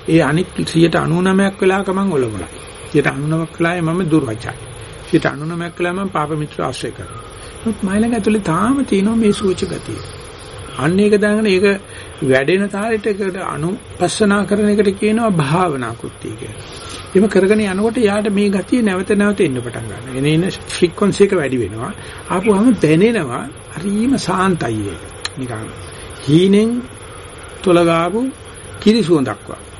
A: ඒ අනිත් 99ක් වෙලාවක මම ඔලමුණා. 99ක් වෙලාවේ මම දුර්වචයි. 99ක් වෙලාව මම පාප මිත්‍ර ආශ්‍රය කරනවා. නමුත් මයිලඟ ඇතුලේ තාම තියෙනවා මේ සූච ගතිය. අන්න ඒක දාගෙන ඒක වැඩෙන තාලෙට ඒකට අනුපස්සනා කරන එකට කියනවා භාවනා කෘත්‍ය කියලා. එහෙම කරගෙන යනකොට යාට මේ ගතිය නැවත නැවත එන්න පටන් ගන්නවා. එන එන ෆ්‍රීකවන්සි එක වැඩි වෙනවා. ආපුවම දැනෙනවා හරිම සාන්තයි ඒක. නිකන් හීනෙන් තොලගාපු කිරිසුවඳක් වගේ.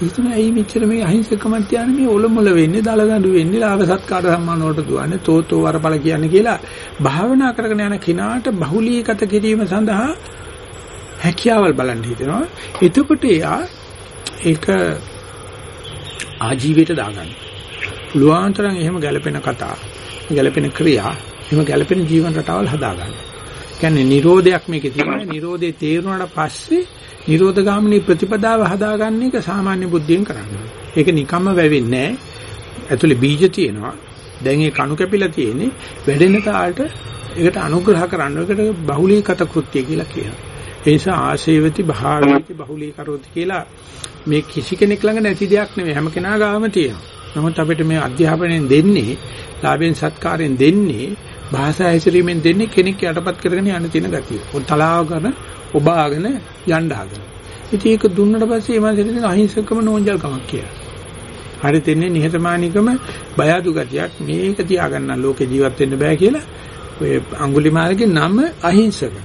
A: හිතන ඇයි මෙච්චර මේ අහිංසකකමක් තියන්නේ මේ ඔලොමල වෙන්නේ දලගඬු වෙන්නේ ලාභ සත්කාර සම්මාන වලට දුවන්නේ තෝතෝ වරපල කියන්නේ කියලා භාවනා කරගෙන යන කිනාට බහුලීගත කිරීම සඳහා හැකියාවල් බලන්න හිතෙනවා. එතකොට එයා ඒක ආජීවයට දාගන්න. පුළුවන් තරම් එහෙම ගැළපෙන කතා ගැළපෙන ක්‍රියා එහෙම ගැළපෙන ජීවන රටාවල් හදාගන්න. කියන්නේ නිරෝධයක් මේකේ තියෙනවා නිරෝධේ තේරුණාට පස්සේ නිරෝධ ගාමිනී ප්‍රතිපදාව හදාගන්න එක සාමාන්‍ය බුද්ධියෙන් කරන්නේ. ඒක නිකම්ම වැවෙන්නේ නැහැ. ඇතුලේ බීජ තියෙනවා. දැන් ඒ කණු කැපිලා තියෙන්නේ වැඩෙන තාලට ඒකට අනුග්‍රහ කරන්න. ඒකට බහුලීකත කෘත්‍ය කියලා කියනවා. ඒ නිසා ආශේවති භාවීති බහුලීකරෝති කියලා මේ කිසි කෙනෙක් ළඟ නැති දෙයක් නෙමෙයි හැම කෙනා ගාම තියෙනවා. නමුත් අපිට මේ අධ්‍යාපනයෙන් දෙන්නේ, ලාභයෙන් සත්කාරයෙන් දෙන්නේ, භාෂා හැසිරීමෙන් දෙන්නේ කෙනෙක් යටපත් කරගෙන යන්න තියෙන ගතිය. ඔය තලාවගෙන ඔබාගෙන යන්න හදන. ඉතින් ඒක දුන්නට පස්සේ ඒ මාසෙට අහිංසකම නෝන්ජල්කමක් කියලා. හරි තින්නේ නිහතමානීකම බය අඩු ගතියක් මේක තියාගන්න ලෝකේ ජීවත් වෙන්න බෑ කියලා ඔය අඟුලිමාලගේ නම අහිංසක.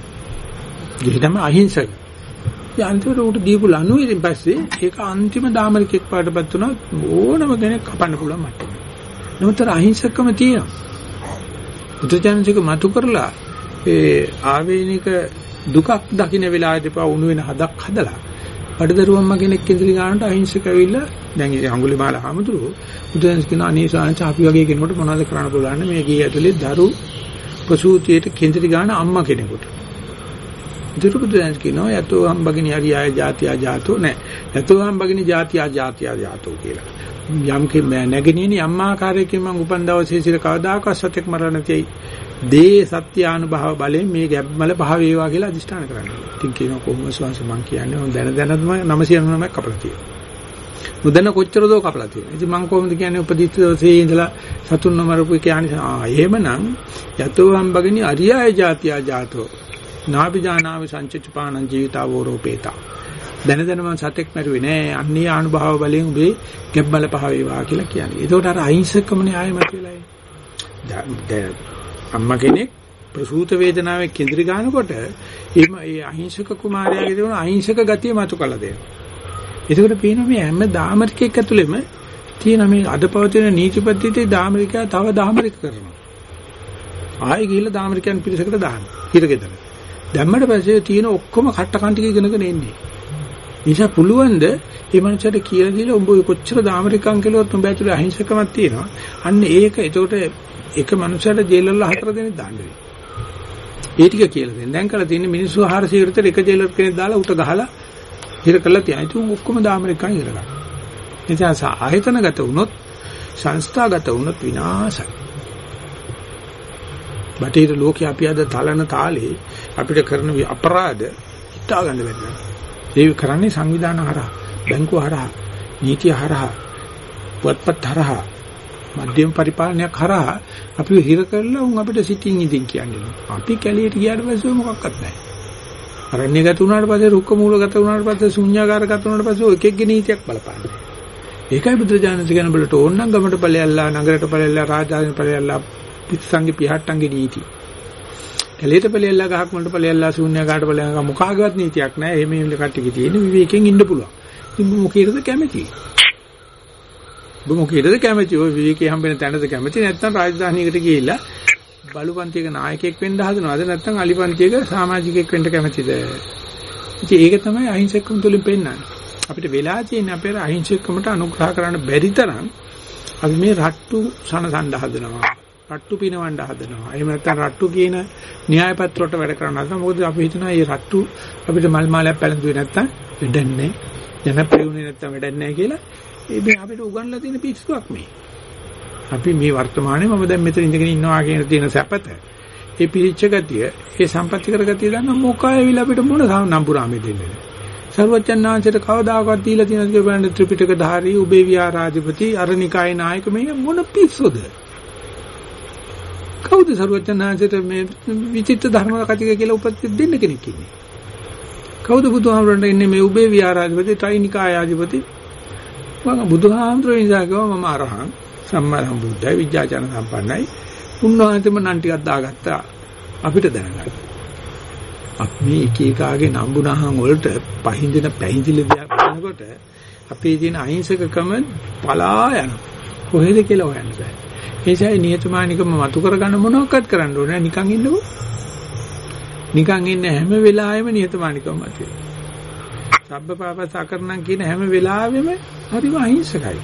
A: දෙහිතම අහිංසක. යන්තර උට දීපු ලනු ඉතින් පස්සේ ඒක අන්තිම දාමරිකෙක් පාටපත් වුණා ඕනම කෙනෙක් කපන්න පුළුවන් මට්ටම. නමුත්තර අහිංසකම තියෙනවා. බුදුචානන්සික මතු කරලා ඒ ආවේනික දුකක් දකින්න වෙලාවදී පා උණු වෙන හදක් හදලා බඩදරුවම්ම කෙනෙක් ඉදිරි ගන්නට අහිංසක ඇවිල්ලා දැන් ඉතින් අඟුලිමාල හමුදුරු බුදුන්ස් කියන අනේ සාංශ අපි වගේ කෙනෙකුට මොනවද කරන්න පුළුවන්? මේ ගේ ඇතුලේ දරු ප්‍රසූතියට කේන්ද්‍රී ගන්න අම්මා කෙනෙකුට. ඒතර බුදුරජාණන් කියනවා යතෝ හම්බගිනි හරි ආය જાතියා જાතෝ නෑ. යතෝ හම්බගිනි જાතියා જાතියා જાතෝ කියලා. යම්කේ නැගිනිනි යම් ආකාරයකින් මං උපන් දවසේ සිට කවදාකවත් සත්‍යක් මරණ තියෙයි. දේ සත්‍යානුභව බලෙන් මේ ගැබ්මල පහ වේවා කියලා අදිෂ්ඨාන කරනවා. ඉතින් කියනවා කොහොමද ස්වාමීන් වහන්සේ මං කියන්නේ මම දැන දැනම 999ක් කපලා තියෙනවා. මුදන කොච්චර දෝ කපලා තියෙනවා. ඉතින් මං කොහොමද කියන්නේ උපදිච්ච දවසේ ඉඳලා සතුන් නොමරපු කියන්නේ ආ එහෙමනම් යතෝ හම්බගෙන අරියාය જાතියා ජාතෝ නාපි ජානාවේ සංචිතපාණං ජීවිතාවෝරෝපේතා දැන දැන මම සතෙක් මරුවේ නෑ අන්නේ ආනුභාව බලයෙන් උඹේ ගැබ්බල පහ වේවා කියලා කියන්නේ. ඒකට අර අහිංසකමනේ ආයෙමත් වෙලා එන්නේ. අම්මා කෙනෙක් ප්‍රසූත වේදනාවේ කේන්ද්‍රි ගන්නකොට එimhe ඒ අහිංසක කුමාරයාගේ තිබුණ අහිංසක ගතිය මතු කළ දෙනවා. ඒකට පේනවා මේ හැම දාමරිකෙක් ඇතුළෙම තියෙන මේ අද පවතින නීති පද්ධතියේ දාමරිකයා තව දාමරික කරනවා. ආයෙ ගිහිල්ලා දාමරිකයන් පිරිසකට දානවා. හිරගෙදර. දැම්මට පස්සේ තියෙන ඔක්කොම කට්ට කන්ටික ඉගෙනගෙන එන්නේ. නිසා පුළුවන්ද මේ මනුස්සයට කියලා දීලා උඹ කොච්චර දාමරිකම් කෙලුවත් උඹ ඇතුලේ අහිංසකමක් තියෙනවා. අන්න ඒක එතකොට එක මනුස්සයට ජේල් වල හතර දෙනෙක් දාන්න වෙනවා. ඒ ටික කියලා දෙන්න. දැන් කරලා තියෙන්නේ මිනිස්සු 400කට එක ජේලර් කෙනෙක් දාලා උට ගහලා හිර කරලා තියන. ඒක ඔක්කොම දාමරිකම් ඉර ගන්න. එනිසා ආයතනගත වුණොත් සංස්ථාගත වුණොත් විනාශයි. බටහිර ලෝකයේ අපි අද තලන තාලේ අපිට කරන අපරාධ හිතා ගන්න බැහැ. ඒ කරන්නේ සංවිධාන හරහා, බැංකුව හරහා, නීතිය හරහා, පුවත්පත් හරහා, මධ්‍යම පරිපාලනයක් හරහා අපි හිර කරලා උන් අපිට සිටින් ඉදින් කියන්නේ. අපි කැලියට ගියාට පස්සේ මොකක්වත් නැහැ. අරණ්‍යගත වුණාට පස්සේ රුක්ක මූලගත වුණාට පස්සේ ශුන්‍යාකාරගත වුණාට පස්සේ ඔය එකෙක්ගේ නීතියක් බලපාන්නේ. ඒකයි බුදුරජාණන් කියන බලට ඕනනම් ගමට ඵලයල්ලා නගරට ඵලයල්ලා රාජධානි ඵලයල්ලා පිටසංගේ පිහට්ටන්ගේ නීති. කැලේට ඵලයල්ලා ගහක් වලට ඵලයල්ලා ශුන්‍යාකාරට ඵලයල්ලා මොකාගවත් නීතියක් නැහැ. එහෙම එහෙම කට්ටියක තියෙන විවේකයෙන් ඉන්න පුළුවන්. ඉතින් මොකේද කැමති? ඔබ මොකේද කැමති? ඔය විවේකී හම්බෙන තැනද කැමති? නැත්නම් රාජධානියකට ගිහිල්ලා බලුපන්තියක නායකයෙක් වෙන්න හදනවද? නැත්නම් අලිපන්තියක සමාජිකයෙක් වෙන්න කැමතිද? ඉතින් ඒක තමයි අහිංසකකම් තුලින් පෙන්වන්නේ. අපිට වෙලා තියෙන අපේ අහිංසකකමට අනුග්‍රහ කරන්න බැරි තරම් අපි මේ රට්ටු සනසන්න හදනවා. රට්ටු පිනවන්න හදනවා. එහෙම නැත්නම් රට්ටු කියන න්‍යාය පත්‍රයට වැඩ කරන්න හදනවා. මොකද අපි හිතනවා මේ රට්ටු අපිට මල් මාලයක් පැලඳුවේ නැත්නම් වැඩන්නේ. ජනප්‍රියුනේ නැත්නම් වැඩන්නේ කියලා. මේ අපිට උගන්ලා තියෙන පිස්සුවක් මේ. අපි මේ වර්තමානයේ මම දැන් මෙතන ඉඳගෙන ඉන්නවා කියන තියෙන සැපත. ඒ පිරිච්ච ගතිය, ඒ සම්පත්‍ති කරගතිය දන්න මොකයිවිල අපිට මොන නම්පුරාමේ දෙන්නේ. සර්වචන්නාංශයට කවදාකවත් දීලා තියෙන දේ බලන්න ත්‍රිපිටක ධාරී උබේ විහාරාධිපති අරනිකායේ නායක මේ මොන පිස්සුද? කවුද සර්වචන්නාංශයට මේ විචිත්‍ර ධර්ම කතික කියලා උපදෙස් දෙන්න කෙනෙක් ඉන්නේ? කවුද බුදුහාමුදුරන්ට ඉන්නේ මේ උබේ විහාරාධිපති, ත්‍රිනිකායාධිපති? මම බුදුහාමුදුරේ නිසා කිව්වා මම අරහං සම්මා සම්බුද්ධයි විද්‍යාචන සම්පන්නයි. උන්වහන්සේම නම් ටිකක් දාගත්තා අපිට දැනගන්න. අපි මේ එක එකාගේ නම්බුනහන් වලට පහින්දින පැහිදිලි බලනකොට අපේ තියෙන අහිංසකකම පලා යනවා. කොහෙද කියලා හොයන්න බෑ. ඒ නිසා නියතමානිකම මතු කරගන්න මොනවක්වත් කරන්න ඕනේ නිකන් ඉන්නකො. නිකන් ඉන්න හැම වෙලාවෙම නියතමානිකම මතුවේ. සබ්බපාපසකරණම් කියන හැම වෙලාවෙම හරිම අහිංසකයි.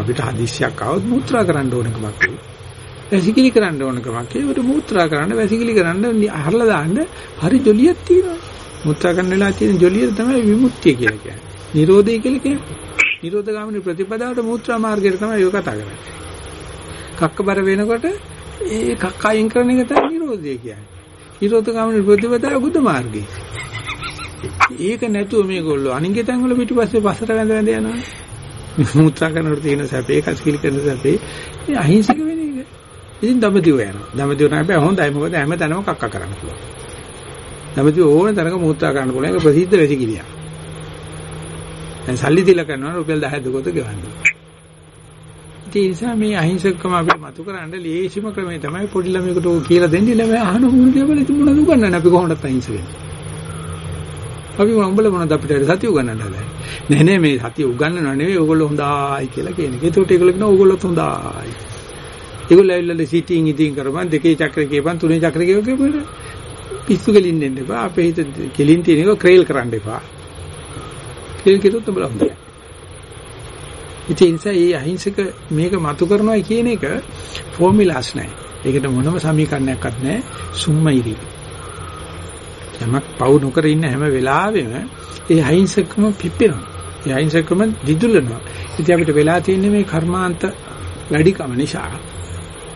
A: අපිට හදිස්සියක් આવොත් මුත්‍රා කරන්න ඕනකමක් තියෙනවා. වැසිකිලි කරන්න ඕනකමක්. ඒකට මුත්‍රා කරන්න වැසිකිලි කරන්න අහලා දාන්න හරි ජොලියක් තියෙනවා. මුත්‍රා කරන්න වෙලා තියෙන ජොලිය තමයි විමුක්තිය කියලා කියන්නේ. නිරෝධය කියලා කියන්නේ. නිරෝධ ගාමිනී ප්‍රතිපදාවට මුත්‍රා මාර්ගයට තමයි ඒක කතා කරන්නේ. කක්කබර වෙනකොට ඒ කක්ක අයින් කරන එක තමයි නිරෝධය කියන්නේ. නිරෝධ ගාමිනී ප්‍රතිපදාව බුද්ධ මාර්ගය. ඒක නැතුව මේගොල්ලෝ අනිංගේ තැන් වල පිටිපස්සේ පස්සට වැඳ වැඳ යනවා. මුත්‍රා කරනකොට තියෙන සැපේ කස්කිලි කරන සැපේ මේ අහිංසක වෙන එක. ඉතින් දඹදිව යනවා. දඹදිව නම් හැබැයි හොඳයි මොකද හැම තැනම කක්ක කරන්න පුළුවන්. දඹදිව ඕන තරක මුත්‍රා කරන්න පුළුවන්. ඒක ප්‍රසිද්ධ වෙසිකිලියක්. දැන් සල්ලි දීලා කරනවා රුපියල් 10 දුකත ගෙවන්නේ. ඒ නිසා මේ අහිංසකකම අපිට මතු කරන්න ලේසිම ක්‍රමය තමයි පොඩි ළමයෙකුට ඕක කියලා දෙන්නේ ළමයා අහන මොන දේවල් ඉතින් මොනවද උගන්නන්නේ අපි කොහොමද අහිංසක වෙන්නේ. අපි උඹල මොනවද අපිට සතිය උගන්නන්න හදන්නේ. නෑ නෑ මේ සතිය උගන්නනව නෙවෙයි ඕගොල්ලෝ හොඳයි කියලා කියන එක. ඒකට ඒගොල්ලෝ කියනවා ඕගොල්ලොත් හොඳයි. ඒගොල්ලෝ ඇවිල්ලා සිටින් ඉදින් කරපන් දෙකේ චක්‍ර කියපන් තුනේ චක්‍ර කියපන් පිස්සු කෙලින්න දෙන්න එපා. අපේ හිත කෙලින් තියෙන එක ක්‍රේල් කරන්න එපා. ක්‍රේල් කෙරුවොත් උඹලා හොඳයි. ඒ නිසා මේ අහිංසක මේක මතු කරනවා කියන එක ෆෝමියුලාස් නැහැ. ඒකට මොනම සමීකරණයක්වත් නැහැ. සුම්මයිරි. යමක් පවු නොකර ඉන්න හැම වෙලාවෙම ඒ අහිංසකම පිපෙනවා. ඒ අහිංසකම දිදුලනවා. ඉතින් අපිට වෙලා තියෙන්නේ මේ කර්මාන්ත වැඩිකම නිසා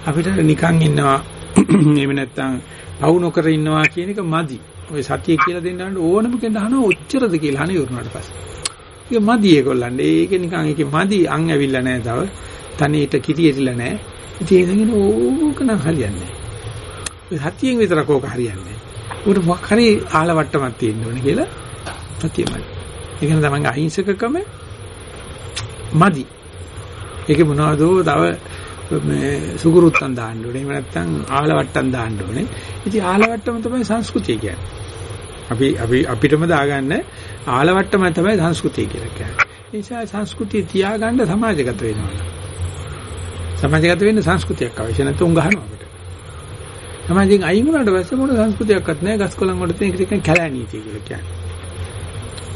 A: අපිට නිකන් ඉන්නවා එහෙම නැත්නම් පවු නොකර ඉන්නවා කියන එක මදි. ඔය සතිය කියලා දෙන්නට ඕනම කෙනෙක් අහනවා ඔච්චරද කියලා අහන ඉවරනාට පස්සේ. ඒක මදි ඒගොල්ලන්ට. ඒක නිකන් ඒකේ මදි අං ඇවිල්ලා නැහැ තව. තනියට කිරියෙරිලා නැහැ. ඉතින් ඒකගෙන ඕක නම් හරියන්නේ නැහැ. සතියෙන් විතරක් ඕක හරියන්නේ නැහැ. උකට මොකක් හරි ආලවට්ටමක් තියෙන්න ඕනේ කියලා සතියමයි. ඒක නම් තමයි අහිංසකකම මදි. ඒකේ මොනවදෝ තව මේ සුගුරුත්තන් දාන්න ඕනේ. එහෙම නැත්නම් ආලවට්ටම් දාන්න ඕනේ. ඉතින් ආලවට්ටම තමයි සංස්කෘතිය කියන්නේ. අපි අපි අපිටම දාගන්න ආලවට්ටම තමයි සංස්කෘතිය කියලා කියන්නේ. ඒ නිසා සංස්කෘතිය තියාගන්න සමාජගත වෙනවා. සමාජගත වෙන්න සංස්කෘතියක් අවශ්‍ය නැත්නම් උන් ගහනවා අපිට. සමාජයෙන් අයින් වුණාට පස්සේ මොන සංස්කෘතියක්වත් නැහැ. ගස්කොලන් වල තියෙන එක කැලෑ නීතිය කියලා කියන්නේ.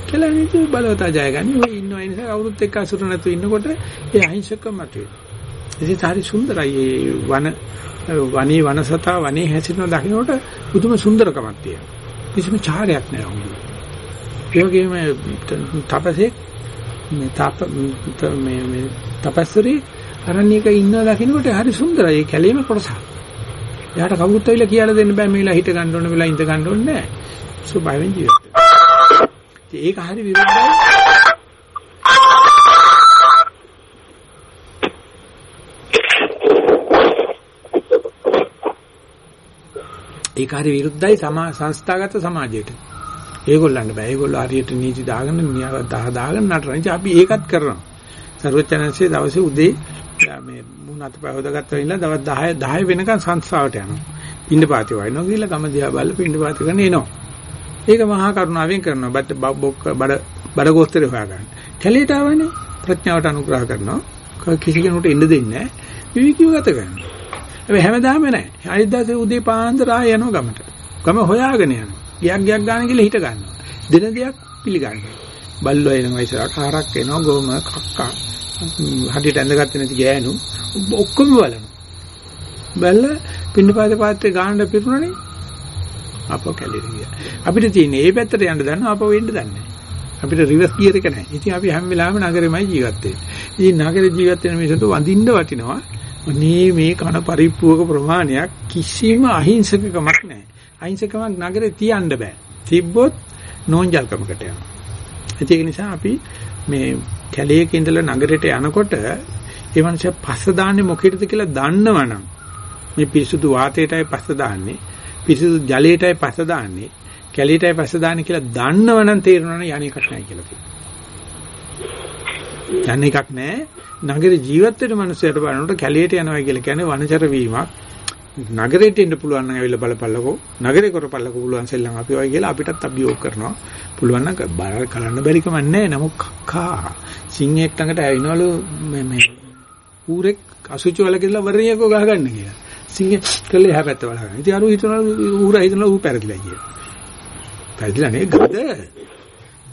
A: කැලෑ නීතිය බලවතා ජයගන්නේ. ඔය ඉන්න අය නිසා අවුරුත් එක්ක අසුර නැතුව ඉන්නකොට ඒ අහිංසකම මතුවේ. ඉතින් හරි සුන්දරයි මේ වන වනේ වනසතා වනේ හැසිරෙන දකින්නට පුදුම සුන්දරකමක් තියෙනවා. කිසිම චාරයක් නැහැ උඹ. ඒ වගේම තපසේ මේ තප මේ මේ තපස්සරි අරණියක ඉන්නවා දකින්නකොට හරි සුන්දරයි. ඒ කැලේම කොටසක්. එයාට කවුරුත් ඇවිල්ලා කියලා දෙන්න බෑ මේලා හිට ගන්න ඕන වෙලා ඉඳ ගන්න ඕනේ නැහැ. ස්වභාවයෙන් ජීවත් වෙනවා. ඒක හරි විරුද්ධයි. ඒක හරි විරුද්ධයි සමා සංස්ථාගත සමාජයට. ඒගොල්ලන්ට බෑ. ඒගොල්ලෝ හරියට නීති දාගෙන නියාව දහ දාගෙන නටන. ඉතින් අපි ඒකත් කරනවා. සර්වචනන්සේ දවසේ උදේ මේ මුණ අතපය හොදාගත්තා ඉන්න දවස් 10 10 වෙනකන් සංස්ථාවට යනවා. පින්න පාති වයින්නවා ගිහලා ගම දිහා බලලා පින්න පාති කරන එනවා. ඒක මහා කරුණාවෙන් කරනවා. බඩ බොක්ක බඩ බඩ ගෝස්තරේ හොයාගන්න. කැලේට ආවනේ ප්‍රඥාවට අනුග්‍රහ කරනවා. කිසි කෙනෙකුට එන්න දෙන්නේ නැහැ. විවිධව ගත කරනවා. හැබැයි හැමදාම නැහැ. අනිත් දවසේ උදේ පාන්දර ආය යනවා ගමට. ගම හොයාගෙන යනවා. ගියක් ගියක් ගන්න කියලා හිට ගන්නවා. දින දෙයක් පිළිගන්නවා. බල්ලෝ එනවා ඉස්සරහට හරක් එනවා ගොම කක්කා. හදිට ඇඳගත්තේ නැති ගෑනු ඔක්කොම බලනවා. බැලලා පින්නපාත පාත්‍රේ ගානට පිරුණනේ අපෝ කැලේට ගියා. අපිට තියෙන්නේ මේ පැත්තට යන්න දන්නවා අපෝ වෙන්න දන්නේ අපිට රිවර්ස් ගියර් එක නැහැ. ඉතින් අපි හැම වෙලාවෙම නගරෙමයි ජීවත් වෙන්නේ. ඉතින් නගරේ ජීවත් වෙන මිනිස්සුන්ට වඳින්න වටිනවා. මේ මේ කන පරිප්පුවක ප්‍රමාණයක් කිසිම අහිංසකකමක් නැහැ. අහිංසකමක් නගරේ තියන්න බෑ. තිබ්බොත් නෝන්ජල්කමකට යනවා. ඒක නිසා අපි මේ කැලේක ඉඳලා නගරයට යනකොට ඒ මනුස්සයා පස්ස දාන්නේ මොකේද කියලා දන්නවනම් මේ පිරිසුදු වාතයටයි පස්ස දාන්නේ පිරිසුදු ජලයටයි පස්ස දාන්නේ කැලේටයි පස්ස දාන්නේ කියලා දන්නවනම් තේරෙනවනේ යන්නේ එකක් නැහැ කියලා කියනවා. යන්නේ එකක් නැහැ. නගරේ ජීවත් වෙන මනුස්සයට බලනකොට කැලේට යනවා කියලා කියන්නේ වනචර වීමක්. නගරයට එන්න පුළුවන් නම් ඇවිල්ලා බලපල්ලකෝ. නගරේ කරපල්ලකෝ පුළුවන් සෙල්ලම් අපි වයි කියලා අපිටත් අභියෝග කරනවා. පුළුවන් නම් බල කරන්න බැරි කම නැහැ. නමුත් කක්කා සිංහෙක් ළඟට ඇවිනවලු මේ මේ ඌරෙක් අසුචි වල කියලා වරියකෝ ගහගන්න කියලා. සිංහෙ කළේ එහා පැත්ත බලහන්. ඉතින් අරු හිතනවා ඌරා හිතනවා ඌ පැරදිලා කියලා. පැරදිලා නේ ගද.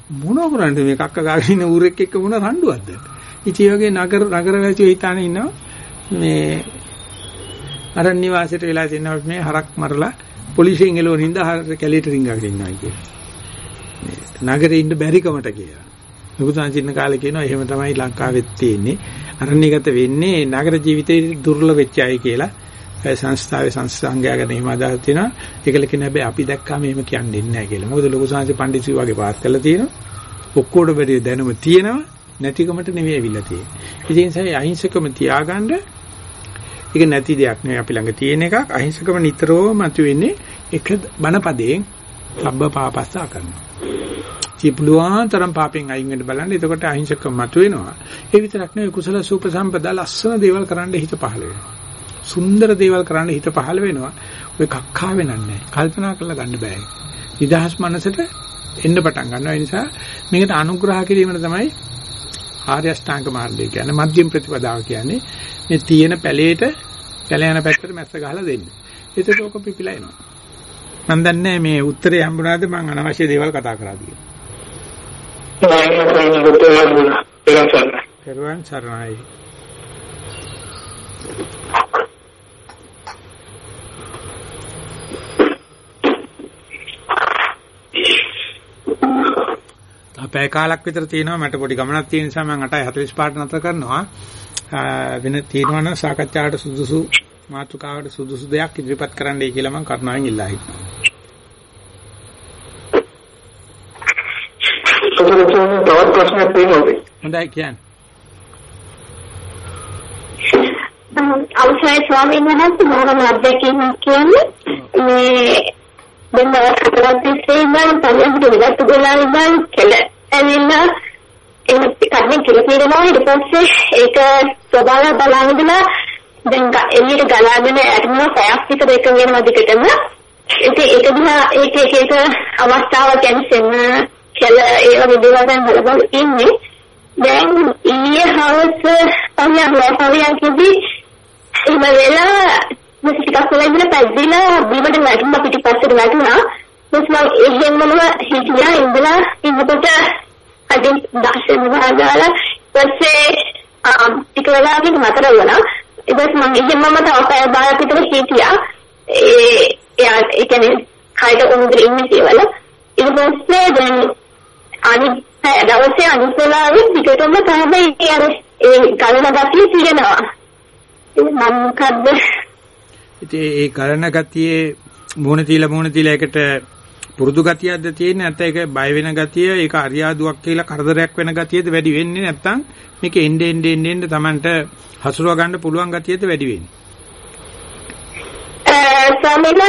A: මොන කරන්නේ මේ කක්ක ගාගෙන ඉන්න ඌරෙක් එක්ක මොන රණ්ඩුවක්ද? ඉතින් වගේ නගර නගර වැසියෝ හිතාන ඉන්නවා මේ අරණ්‍ය වාසයට වෙලා තියෙනවා මේ හරක් මරලා පොලිසියෙන් එළවන හින්දා හර කැලේට රිංගාගෙන ඉන්නවා කියලා. නගරේ ඉන්න බැරිකමට කියලා. නුගුසාංචින්න කාලේ කියනවා එහෙම තමයි ලංකාවෙත් තියෙන්නේ. අරණ්‍යගත වෙන්නේ නගර ජීවිතේ දුර්ලභ වෙච්ච අය කියලා. සංස්ථාවේ සංස්ථාංගය ගැන එහෙම අදහස් තියෙනවා. ඒකල කියන හැබැයි අපි දැක්කම එහෙම කියන්නේ නැහැ කියලා. මොකද ලොකු සංස්ථා පඬිසි වගේ පාස් කරලා තියෙනවා. ඔක්කොට බැරි දැනුම තියෙනවා. නැතිකමට නෙවෙයි ඇවිල්ලා තියෙන්නේ. ඒ නිසා අහිංසකම තියාගන්න ඒක නැති දෙයක් නෙවෙයි අපි ළඟ තියෙන එකක්. අහිංසකම නිතරම මතුවෙන්නේ එක බණපදයෙන් සබ්බ පාපස්සා කරනවා. චිප්ලුවාන් තරම් පාපෙන් අයින් වෙන්න බලන්න. එතකොට අහිංසකම මතුවෙනවා. ඒ විතරක් නෙවෙයි කුසල සූප සම්පදා ලස්සන දේවල් කරන්න හිත පහළ වෙනවා. සුන්දර දේවල් කරන්න හිත පහළ වෙනවා. ඔය කක්කා වෙනන්නේ කල්පනා කරලා ගන්න බෑ. නිදහස් මනසට එන්න පටන් ගන්නවා. ඒ නිසා මේකට අනුග්‍රහ කිරීමන තමයි ආර්ය අෂ්ටාංග මාර්ගය කියන්නේ මධ්‍යම ප්‍රතිපදාව කියන්නේ මේ තියෙන පැලේට පැල යන පැත්තට මැස්ස ගහලා දෙන්න. ඒකට ඔක පිපිලා එනවා. මම දන්නේ මේ උත්තරේ හම්බුනාද මම අනවශ්‍ය දේවල් කතා කරාද කියලා. සරණයි. අපේ කාලක් විතර තියෙනවා මට පොඩි ගමනක් තියෙන නිසා මම 8:45ට නතර කරනවා වෙන තියෙනවා නම් සාකච්ඡාවට සුදුසු මාතෘකාවට සුදුසු දෙයක් ඉදිරිපත් කරන්නයි කියලා මම කරුණාවෙන් ඉල්ලා හිටිනවා.
D: තවත් ප්‍රශ්නයක් තියෙනවද?
A: හොඳයි කියන්න.
E: අවසරයි ස්වාමීන් වහන්සේ මම අධ්‍යක්ෂක කියන්නේ මේ දැන් අපරාධ ඉස්සෙල්ලා පරිහරණය විගත ගොල්ලන් ඉඳන් කෙල ඇවිල්ලා ඒක කන්නේ කියලා කියනවා ඊට පස්සේ ඒක ස්වභාවය බලනදලා දැන් එළියට ගලාගෙන යටිනවා පැයක් විතර එක වෙනවා දිගටම. ඉතින් ඒක දිහා ඒක එක එක අවස්ථාවක් ගැනසෙන්න කියලා ඒ වගේ දේවල් ගැන බලබල ඉන්නේ. දැන් ඊයේ හවස පරියන්ක පරියන්කදී එහෙම වෙලා මම ටිකක් වෙලා ඉඳලා පැද්දිලා බිමට වැටුණා පිටිපස්සට වැටුණා ඊට පස්සේ එහෙමම හිටියා ඉඳලා ඉන්නකොට අදින් දැසේ වහදාලා ඊපස්සේ ටික වෙලාවකින් මතර වුණා. ඊට පස්සේ මම එහෙමම තව පැය භාගයක් විතර හිටියා. ඒ එයා ඒ කියන්නේ කයිද උන්දර ඉන්නේ කියලා ඊට පස්සේ දැන් අනිත් දවසේ අනිත් වෙලාවෙත් පිටතම තමයි අර ඒ ගලන ගතිය තියෙනවා. මම මොකද්ද
A: ඉතින් ඒ ගලන ගතියේ මොන තියලා මොන තියලා එකට පුරුදු ගතියක්ද තියෙන්නේ නැත්නම් ඒක බය වෙන ගතිය ඒක අරියාදුවක් කියලා කරදරයක් වෙන ගතියද වැඩි වෙන්නේ නැත්නම් මේක එන්නේ එන්නේ එන්නේ Tamanට හසුරව ගන්න පුළුවන් ගතියද වැඩි වෙන්නේ?
E: ස්වාමීන්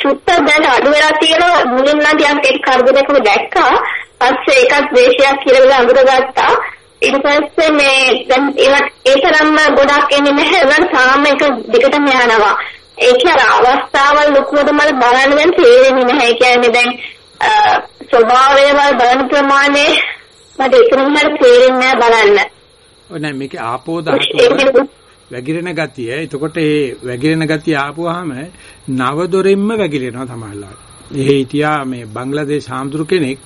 E: චුට්ටක් දැන් අඩු වෙලා තියෙනවා. මුලින් නම් ටිකක් ඒක කරදරයක්ම දැක්කා. පස්සේ ඒකත් දේශයක් කියලා අඳුරගත්තා. ඊට පස්සේ මේ දැන් ඒවත් ඒ තරම්ම ගොඩක් එන්නේ නැහැ. ඒවත් තාම එක දෙකටම යනවා. ඒක අර අවස්ථාවල් ලොකුවට මට බලන්න දැන් තේරෙන්නේ නැහැ. කියන්නේ දැන් ස්වභාවයවල් බලන ප්‍රමාණය මට ඒකෙන් හරියට තේරෙන්නේ බලන්න.
A: ඔය නෑ මේකේ ආපෝ ධාතුව වැగిරෙන ගතිය. එතකොට ඒ වැగిරෙන ගතිය ආපුවාම නව දොරින්ම වැగిරෙනවා සමහරවල්. එහෙ හිටියා මේ බංග්ලාදේශ ආම්දුරු කෙනෙක්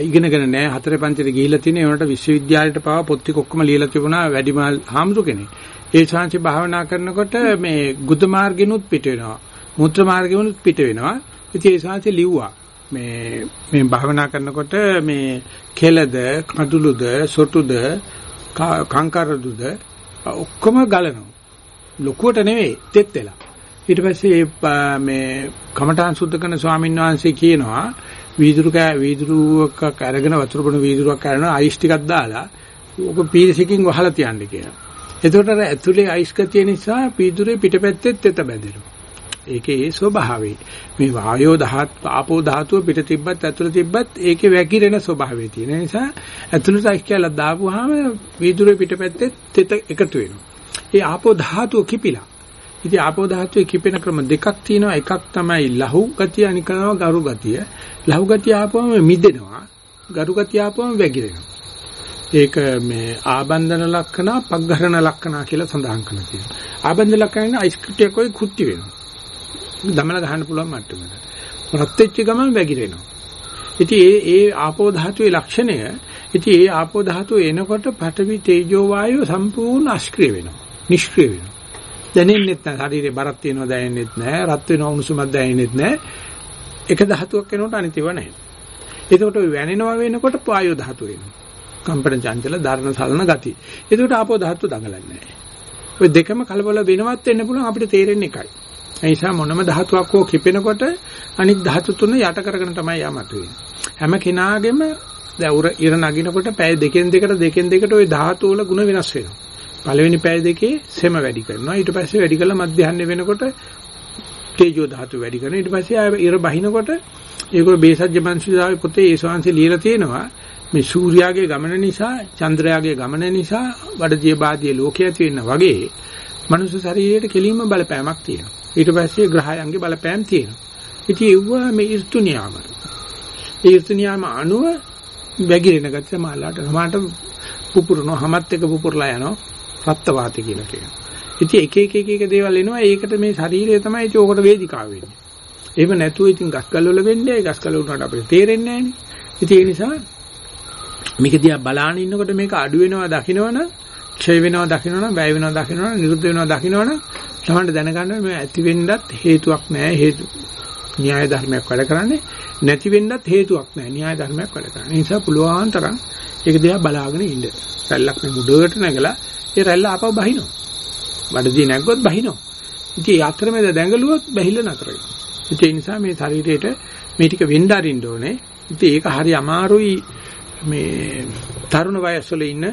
A: ඉගෙනගෙන නෑ හතරේ පන්තිරේ ගිහිල්ලා තිනේ උනට විශ්වවිද්‍යාලයට පාව පොත් ටික ඔක්කොම ලියලා තිබුණා වැඩිමහල් ආම්දුරු කෙනෙක්. ඒ ශාන්ති භාවනා කරනකොට මේ ගුද මාර්ගෙනුත් පිට වෙනවා. මුත්‍ර මාර්ගෙනුත් පිට වෙනවා. ඉතින් ඒ ශාන්ති ලිව්වා. මේ මේ භාවනා කරනකොට මේ කෙලද, කඳුළුද, සොටුද, කංකරදුද ඔක්කොම ගලනවා. ලොකුවට නෙවෙයි, තෙත් වෙලා. ඊට පස්සේ මේ කමඨාන් සුද්ධ කරන ස්වාමීන් වහන්සේ කියනවා වීදුරු කෑ වීදුරුවක් අරගෙන වතුර බොන වීදුරුවක් කරනවා අයිස් ටිකක් දාලා ඔක පීරිසකින් වහලා තියන්න කියලා. එතකොට අර ඇතුලේ අයිස් ගතිය නිසා පීදුරේ පිටපැත්තේ තෙත බැඳෙනවා. ඒකේ ඒ ස්වභාවය. මේ වායෝ දහත් ආපෝ ධාතුව පිට තිබ්බත් ඇතුළේ තිබ්බත් ඒකේ වැగిරෙන ස්වභාවය තියෙන නිසා ඇතුළට අයිස් කියලා දාපුවාම වීදුරේ පිටපැත්තේ තෙත එකතු වෙනවා. ඒ ආපෝ ධාතුව කිපිලා. ඉතින් ආපෝ ධාතුවේ කිපෙන ක්‍රම දෙකක් තියෙනවා. එකක් තමයි ලහු ගතිය අනික ගරු ගතිය. ලහු ගතිය ආපුවම මිදෙනවා. ගරු ගතිය ආපුවම වැగిරෙනවා. ඒක මේ ආබන්ධන ලක්ෂණ, පග්ඝරණ ලක්ෂණ කියලා සඳහන් කරලා තියෙනවා. ආබන්ධන ලක්ෂණ අයිස් ක්‍රිටියක් වගේ කුට්ටි වෙනවා. දමල ගහන්න පුළුවන් මට්ටමකට. රත් වෙච්ච ගමන් වැగిරෙනවා. ඉතින් ඒ ඒ ආපෝ ධාතුවේ ලක්ෂණය ඉතින් ඒ ආපෝ ධාතුව එනකොට පඨවි තේජෝ වායෝ සම්පූර්ණ අස්ක්‍රිය වෙනවා. නිෂ්ක්‍රිය වෙනවා. දැනෙන්නෙත් නැහැ. ශරීරේ බරක් තියෙනවා දැනෙන්නෙත් නැහැ. රත් වෙනවා උණුසුමක් දැනෙන්නෙත් නැහැ. එක ධාතුවක් වෙනකොට අනිත් ඒවා නැහැ. එතකොට ඔය වැනෙනවා වෙනකොට වායෝ ධාතුව වෙනවා. කම්පන චංචල ධර්ණ සලන ගති. එතකොට ආපෝ ධාතුව දඟලන්නේ නැහැ. ඔය දෙකම කලබල වෙනවත් වෙන්න පුළුවන් අපිට තේරෙන්නේ එකයි. ඒ නිසා මොනම ධාතුවක් හෝ කිපෙනකොට අනිත් ධාතු තුන යට කරගෙන තමයි යමතු වෙන්නේ. හැම කෙනාගේම දැන් උර ඉර නගිනකොට පැය දෙකෙන් දෙකට දෙකෙන් දෙකට ওই ධාතු වල ಗುಣ වෙනස් වෙනවා. පළවෙනි පැය දෙකේ සෙම වැඩි කරනවා. ඊට පස්සේ වැඩි කරලා මධ්‍යහන්නේ වෙනකොට තේජෝ ධාතු වැඩි කරනවා. ඊට පස්සේ ආය ඉර බහිනකොට ඒගොල්ලෝ බේසජ්‍ය මන්සිදාවේ පොතේ ඒ ශාන්ති ලියලා තියෙනවා. මේ සූර්යාගේ ගමන නිසා, චන්ද්‍රයාගේ ගමන නිසා වඩදිය බාදිය ලෝකයේ ඇති වෙන්න වගේ මනුෂ්‍ය ශරීරයට කෙලින්ම බලපෑමක් තියෙනවා. ඊට පස්සේ ග්‍රහයන්ගේ බලපෑම් තියෙනවා. ඉතින් ඒවා මේ ඍතු නියාම. ඒ ඍතු නියාම අනුව වැగిරෙන ගැත්ත මාලාට සමාට පුපුරනවා හැමත් එක පුපුරලා යනවා රත්ත වාතය කියලා කියනවා. ඉතින් එක එක එක එක දේවල් එනවා ඒකට මේ ශරීරය තමයි ඒක උකට වේදිකාව වෙන්නේ. එහෙම නැතුව ඉතින් ගස්කල් වල වෙන්නේ ගස්කල් වුණාට අපිට තේරෙන්නේ නැහැ නේ. ඉතින් ඒ නිසා මේක දිහා බලාන ඉන්නකොට මේක අඩු වෙනවා දකින්නවනම් ක්ෂය වෙනවා දකින්නවනම් වැය වෙනවා දකින්නවනම් නිරුද්ධ වෙනවා දකින්නවනම් තමයි දැනගන්න මේ ඇති වෙන්නත් හේතුවක් නැහැ හේතු න්‍යාය ධර්මයක් වැඩ කරන්නේ නැති වෙන්නත් හේතුවක් නැහැ න්‍යාය ධර්මයක් වැඩ කරන්නේ. ඒ නිසා පුළුවන් තරම් ඒක දිහා බලාගෙන ඉන්න. රැල්ලක් මේ මුඩට නැගලා ඒ රැල්ල ආපහු බහිනවා. බඩදී නැග්ගොත් බහිනවා. ඉතින් ඒ අතරමැද දැඟලුවොත් බැහිලා නතර වෙනවා. ඒ නිසා මේ ශරීරයට මේ ටික වෙන්න අරින්න ඕනේ. ඉතින් ඒක හරි අමාරුයි මේ තරුණ වයස්වල ඉන්න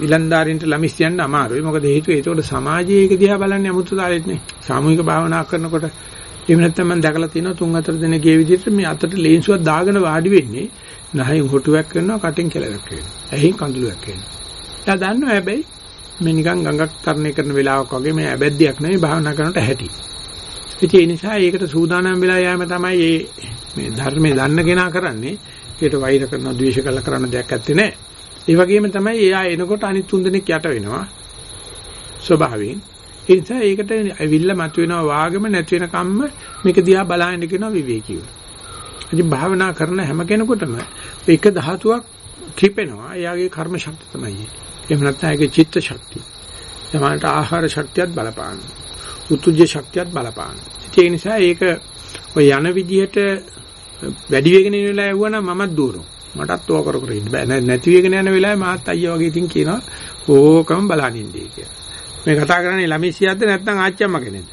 A: විලන්දාරින්ට ළමිස් යන්න අමාරුයි. මොකද හේතුව ඒතකොට සමාජයේ ඒක දිහා බලන්නේ 아무තු තාලෙත් නේ. සාමූහික භාවනා කරනකොට එහෙම නැත්නම් මම දැකලා තියෙනවා තුන් හතර දිනකේ විදිහට මේ අතට ලේන්සුවක් දාගෙන වාඩි වෙන්නේ නහයෙන් හොටුවක් කරනවා කටින් කෙලවක් වෙනවා. ඇහින් කඳුළුවක් වෙනවා. එයා දන්නවා හැබැයි මේ නිකන් ගඟක් තරණය කරන වෙලාවක වගේ මේ ඇබැද්දියක් නෙවෙයි භාවනා කරනට හැටි. ඉතින් ඒ නිසා ඒකට සූදානම් වෙලා යෑම තමයි මේ ධර්මයේ දන්න කෙනා කරන්නේ. ඒකට වෛර කරනවා, ද්වේෂ කරලා කරන්න දෙයක් නැත්තේ නෑ. ඒ වගේම තමයි එයා එනකොට අනිත් තුන් දෙනෙක් යට වෙනවා. ස්වභාවයෙන්. ඒ නිසා ඒකට ඇවිල්ලා මතුවෙනවා වාගෙම නැති වෙන කම්ම මේක දිහා බලහින්න කියනවා විවේකීව. ඉතින් භාවනා කරන හැම කෙනෙකුටම එක ධාතුවක් කිපෙනවා. එයාගේ කර්ම ශක්තිය තමයි. එහෙම නැත්නම් ඒකේ චිත්ත ශක්තිය. සමානට ආහාර ශක්තියත් බලපානවා. උතුජ්ජ ශක්තියත් බලපානවා. ඒ නිසා ඒක ඔය යන විදිහට වැඩි වෙගෙන ඉන්න වෙලාව යවුවනම් මමත් දුවනවා. මටත් ඕක කර කර ඉන්න බෑ. නැති වෙගෙන යන වෙලාවේ මාත් අයියා වගේ ඉතින් කියනවා ඕකම බලන් ඉන්නේ කියලා. මේ කතා කරන්නේ ළමිසියක්ද නැත්නම් ආච්චිම්ම කෙනෙක්ද?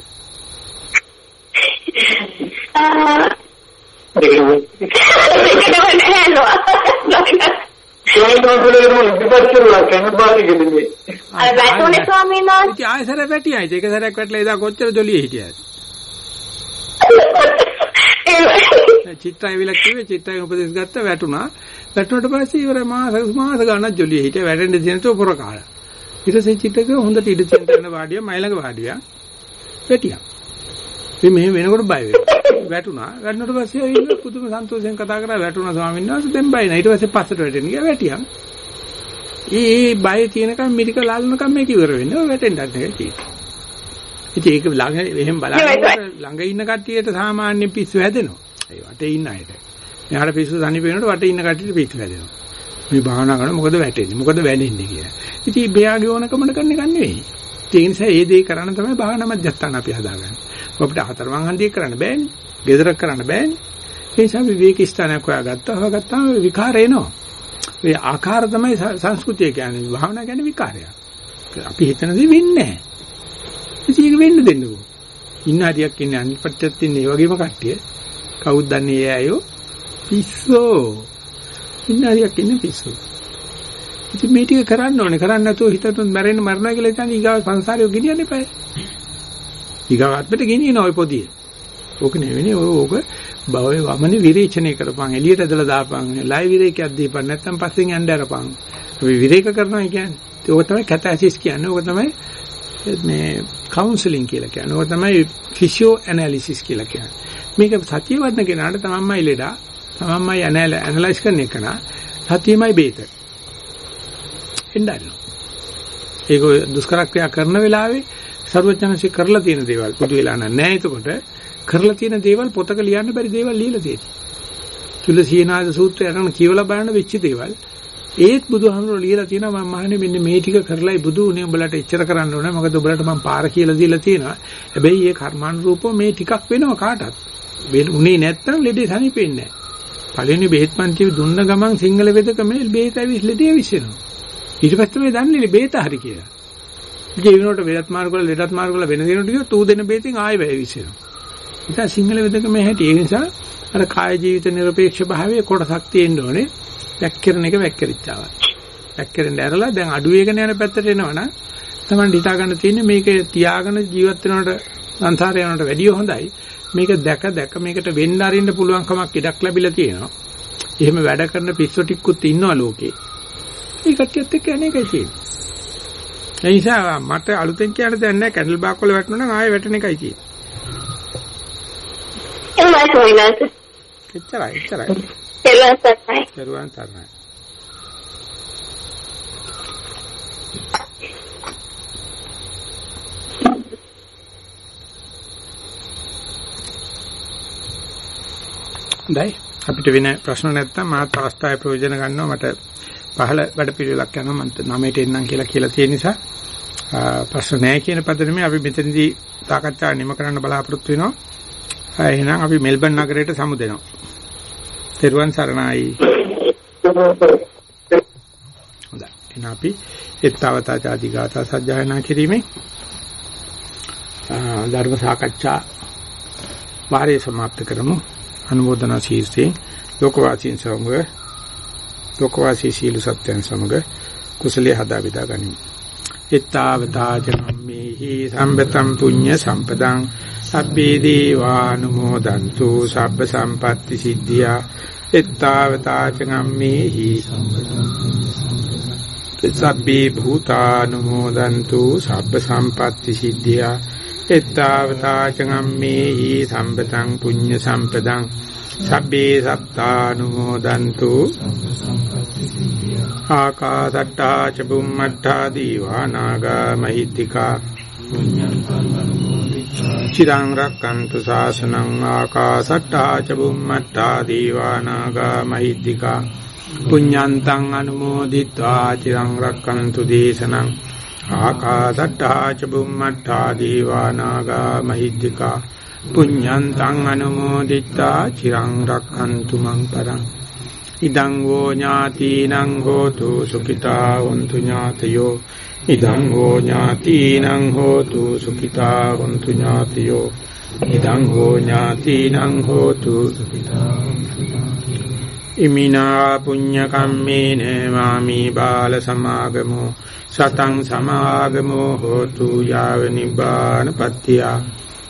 E: අර වැටුනේ ස්වාමීන් වහන්සේ
A: ඉතින් ආයෙසර වැටියයි. ඒක සැරයක් වැටලා එදා කොච්චර ජොලියේ හිටියද? චිත්තය විල කිව්වේ චිත්තය උපදෙස් ගත්ත වැටුණා. වැටුණට පස්සේ ඉවර මාස මාස ගණන් ජොලියේ හිටියා. වැටෙන්න දිනට පොර කාලා. ඊට පස්සේ චිත්තක හොඳට ඉඳ චින්තන වාඩිය මයිලඟ වාඩියා. වැටියා. ඉතින් මෙහෙම වෙනකොට බය වෙනවා. වැටුණා. වැටුණට පස්සේ ඉන්න පුදුම සන්තෝෂයෙන් කතා කරා වැටුණා ස්වාමීන් වහන්සේ දැන් බය නැහැ. ඊට පස්සේ පස්සට වැටෙන්න ගියා වැටියා. ඒ බය තියෙනකම් මිරික ලාලනකම් මේක ඉවර වෙන්නේ. වැටෙන්නත් නෙවෙයි තියෙන්නේ. ඉතින් ඒක ළඟ එහෙම බලනකොට ළඟ ඉන්න කට්ටියට සාමාන්‍ය පිස්සු හැදෙනවා. ඒ වටේ ඉන්න අයට. මෙහාට පිස්සු තනි වෙනකොට වටේ ඉන්න කට්ටියට පිස්සු හැදෙනවා. මේ භාවනා කරන මොකද වැටෙන්නේ? මොකද වැනෙන්නේ කියලා. ඉතින් බයාගේ ඕනකමන කරන්න එක නෙවෙයි. ඒ නිසා ඒ දේ කරන්න තමයි භාවනා මධ්‍යස්ථාන අපි හදාගන්නේ. අපිට හතරමං හන්දිය කරන්න බෑනේ. ගෙදරක් කරන්න බෑනේ. ඒ නිසා විවේක ස්ථානයක් හොයාගත්තා. හොයාගත්තාම විකාර එනවා. ඒ ආකාර තමයි සංස්කෘතිය කියන්නේ. භාවනා කියන්නේ විකාරයක්. අපි හිතන දේ වෙන්නේ නැහැ. ඉතින් ඒක වෙන්න දෙන්නකෝ. ඉන්න හරියක් ඉන්නේ අනිත් පැත්තත් ඉන්නේ ඒ වගේම කට්ටිය. කවුද දන්නේ ඒ අයෝ? පිස්සෝ. ඉන්න හරියක් ඉන්නේ පිස්සෝ. ඉතින් මේ ටික කරන්න ඕනේ. කරන්නේ නැතුව හිතතුන් මැරෙන්න මරනවා කියලා හිතන්නේ ඊගාව සංසාරේ ගෙනියන්න එපා. ඊගාව ආත්මෙට ගෙනියන ওই පොදිය. ඕක නෙවෙයි ඕක භවයේ වමනේ විරේචනය කරපන් එළියට ඇදලා දාපන් ලයි විරේකයක් දීපන් නැත්නම් පස්සෙන් යන්න අරපන්. අපි විරේක කරනවා කියන්නේ. ඕක තමයි කැතාසිස් කියන්නේ. ඕක තමයි මේ කවුන්සලින් කියලා කියන්නේ. ඕක තමයි ෆිසියෝ ඇනලිසිස් කියලා කියන්නේ. මේක සතිය වඩන කෙනාට තමන්මයි ලෙඩා තමන්මයි ඇනලයිස් කරන එක නා සතියමයි බේත. එන්නයි. ඒක දුෂ්කර ක්‍රියා කරන වෙලාවේ ਸਰවඥාන්සේ කරලා තියෙන දේවල් පොදු වෙලා නැහැ. එතකොට කරලා තියෙන දේවල් පොතක ලියන්න බැරි දේවල් ලියලා තියෙනවා. චුල්ලසීනාද සූත්‍රය අරන් කියවලා බලන්න වෙච්ච දේවල් ඒත් බුදුහාමුදුරුවෝ ලියලා තියෙනවා මම මහන්නේ මෙන්න මේ ටික කරලායි බුදු උනේ උඹලට එච්චර කරන්න ඕනේ මොකද උඹලට මම පාර කියලා දීලා තියෙනවා හැබැයි ඒ කර්මානුරූපව මේ ටිකක් වෙනවා කාටත් උනේ නැත්තම් ලෙඩේ සනීපෙන්නේ නැහැ පළවෙනි බෙහෙත් පන්ති දුන්න ගමන් සිංහල වෙදක මේ බෙහෙත ඇවිස් ලෙඩේ විශ්වෙනවා ඊට පස්සේ මේ දන්නේ බෙහෙත හරි කියලා ඉතින් ඒ වෙනකොට වෙලත් මාර්ග වල ලෙඩත් මාර්ග වල වෙන දෙනකොට කියොත් ඌ දෙන බෙහෙතෙන් ආයෙ වැය විශ්වෙනවා ඒක සිංහල වෙදක මේ හැටි ඒ නිසා අර කාය ජීවිත নিরপেক্ষ භාවයේ කොටසක් තියෙන්න ඕනේ වැක්කිරන එක වැක්කිරිච්චාවක්. වැක්කිරෙන්න ඇරලා දැන් අඩු වේගන යන පැත්තට එනවනම් තමයි හිතා ගන්න තියෙන්නේ මේක තියාගෙන ජීවත් වෙනවට සංසාරේ යනවට වැඩිය හොඳයි. මේක දැක දැක මේකට වෙන්න අරින්න පුළුවන් කමක් ඉඩක් ලැබිලා තියෙනවා. එහෙම වැඩ කරන පිස්සු ටික්කුත් ඉන්නවා ලෝකේ. ඒ කට්ටියත් එක්ක අනේකයි තියෙන්නේ. ඒ නිසා මට අලුතෙන් කියන්න දෙයක් නැහැ කැන්ඩල් බාක් වල වැටුණා නම් ආයෙ වැටෙන එකයි තියෙන්නේ.
E: එළවා සෝයිනස්.
A: එච්චරයි එච්චරයි.
E: එළවා සත්‍යයි.
A: දරුවන් තරණයි. දැයි අපිට වෙන ප්‍රශ්න නැත්තම් මාත් අවස්ථාවේ ප්‍රයෝජන ගන්නවා මට පහළ වැඩ පිළිවෙලක් යනවා මම 9ට එන්නම් කියලා කියලා තියෙන නිසා ප්‍රශ්න නැහැ කියන පදනමේ අපි මෙතනදී සාකච්ඡා නිම කරන්න බලාපොරොත්තු වෙනවා. එහෙනම් අපි මෙල්බන් නගරයට සමු දෙනවා. තෙරුවන් සරණයි. හොඳයි. එන අපි එත්තවතා ආදී ගාථා සජ්ජායනා කිරීමේ ධර්ම සාකච්ඡා වාරය સમાપ્ત කරමු. අනුමೋದනා ශීර්ෂයෙන් ලෝකවාසීන් සමග ලෝකවාසී සීල සත්‍යයන් සමග කුසලයේ හදා බෙදා ගනිමු. එත්තවතා ජන ජනම්මේහි සම්බතම් පුඤ්ඤ සම්පදං සබ්බේ දීවානුමෝදන්තු සබ්බ සම්පatti සිද්ධියා එත්තාවතා ජනම්මේහි සබ්බේ භූතානුමෝදන්තු සබ්බ සම්පatti සිද්ධියා එත්තාවතා චගම්මේහි සම්පතං පුඤ්ඤ සම්පදං සබ්බේ සත්තානුමෝදන්තු ආකාසට්ටා ච බුම්මට්ටා දීවා නාග මහිත්‍තිකා චිරං රක්칸තු සාසනං ආකාසට්ටා ච බුම්මට්ටා දීවා නාග මහිත්‍තිකා පුඤ්ඤන්තං අනුමෝදිත්වා චිරං රක්칸තු දේශනං ආකාසට්ටා ච බුම්මට්ටා දීවා නාග මහිත්‍තිකා පුඤ්ඤන්තං අනුමෝදිත්වා චිරං රක්ඛන්තු මං පරං ඉදං වෝ ඥාතිනං හෝතු සුඛිතා වന്തു ඥාතයෝ. ඉදං වෝ ඥාතිනං හෝතු සුඛිතා වന്തു ඥාතයෝ. ඉදං වෝ ඥාතිනං හෝතු සුඛිතා වന്തു ඥාතයෝ. ඉමිනා පුඤ්ඤ කම්මේන මාමි බාල සමාගමෝ. සතං සමාගමෝ හෝතු යාව නිබ්බාන පත්‍තිය.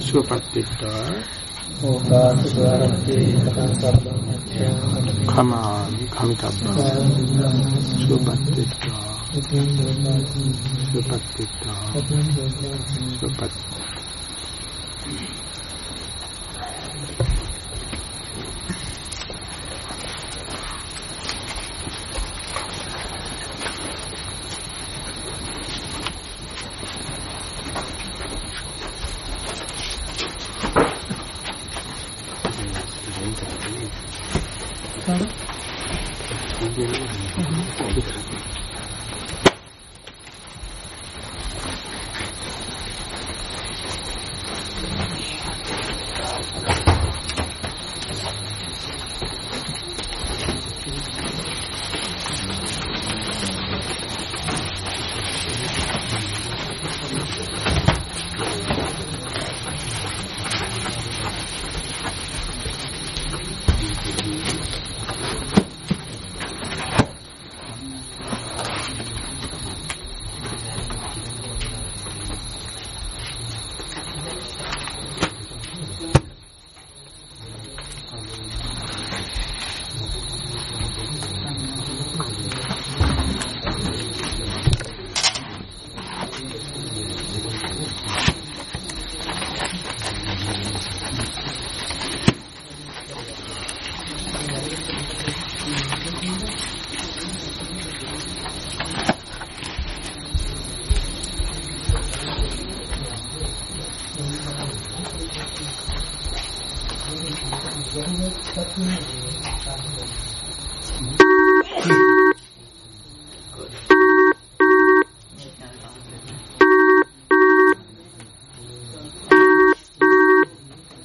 A: සුවපත් වෙත්තා කමාමි කමිතබ්බා සුවපත් වෙත්තා සුවපත්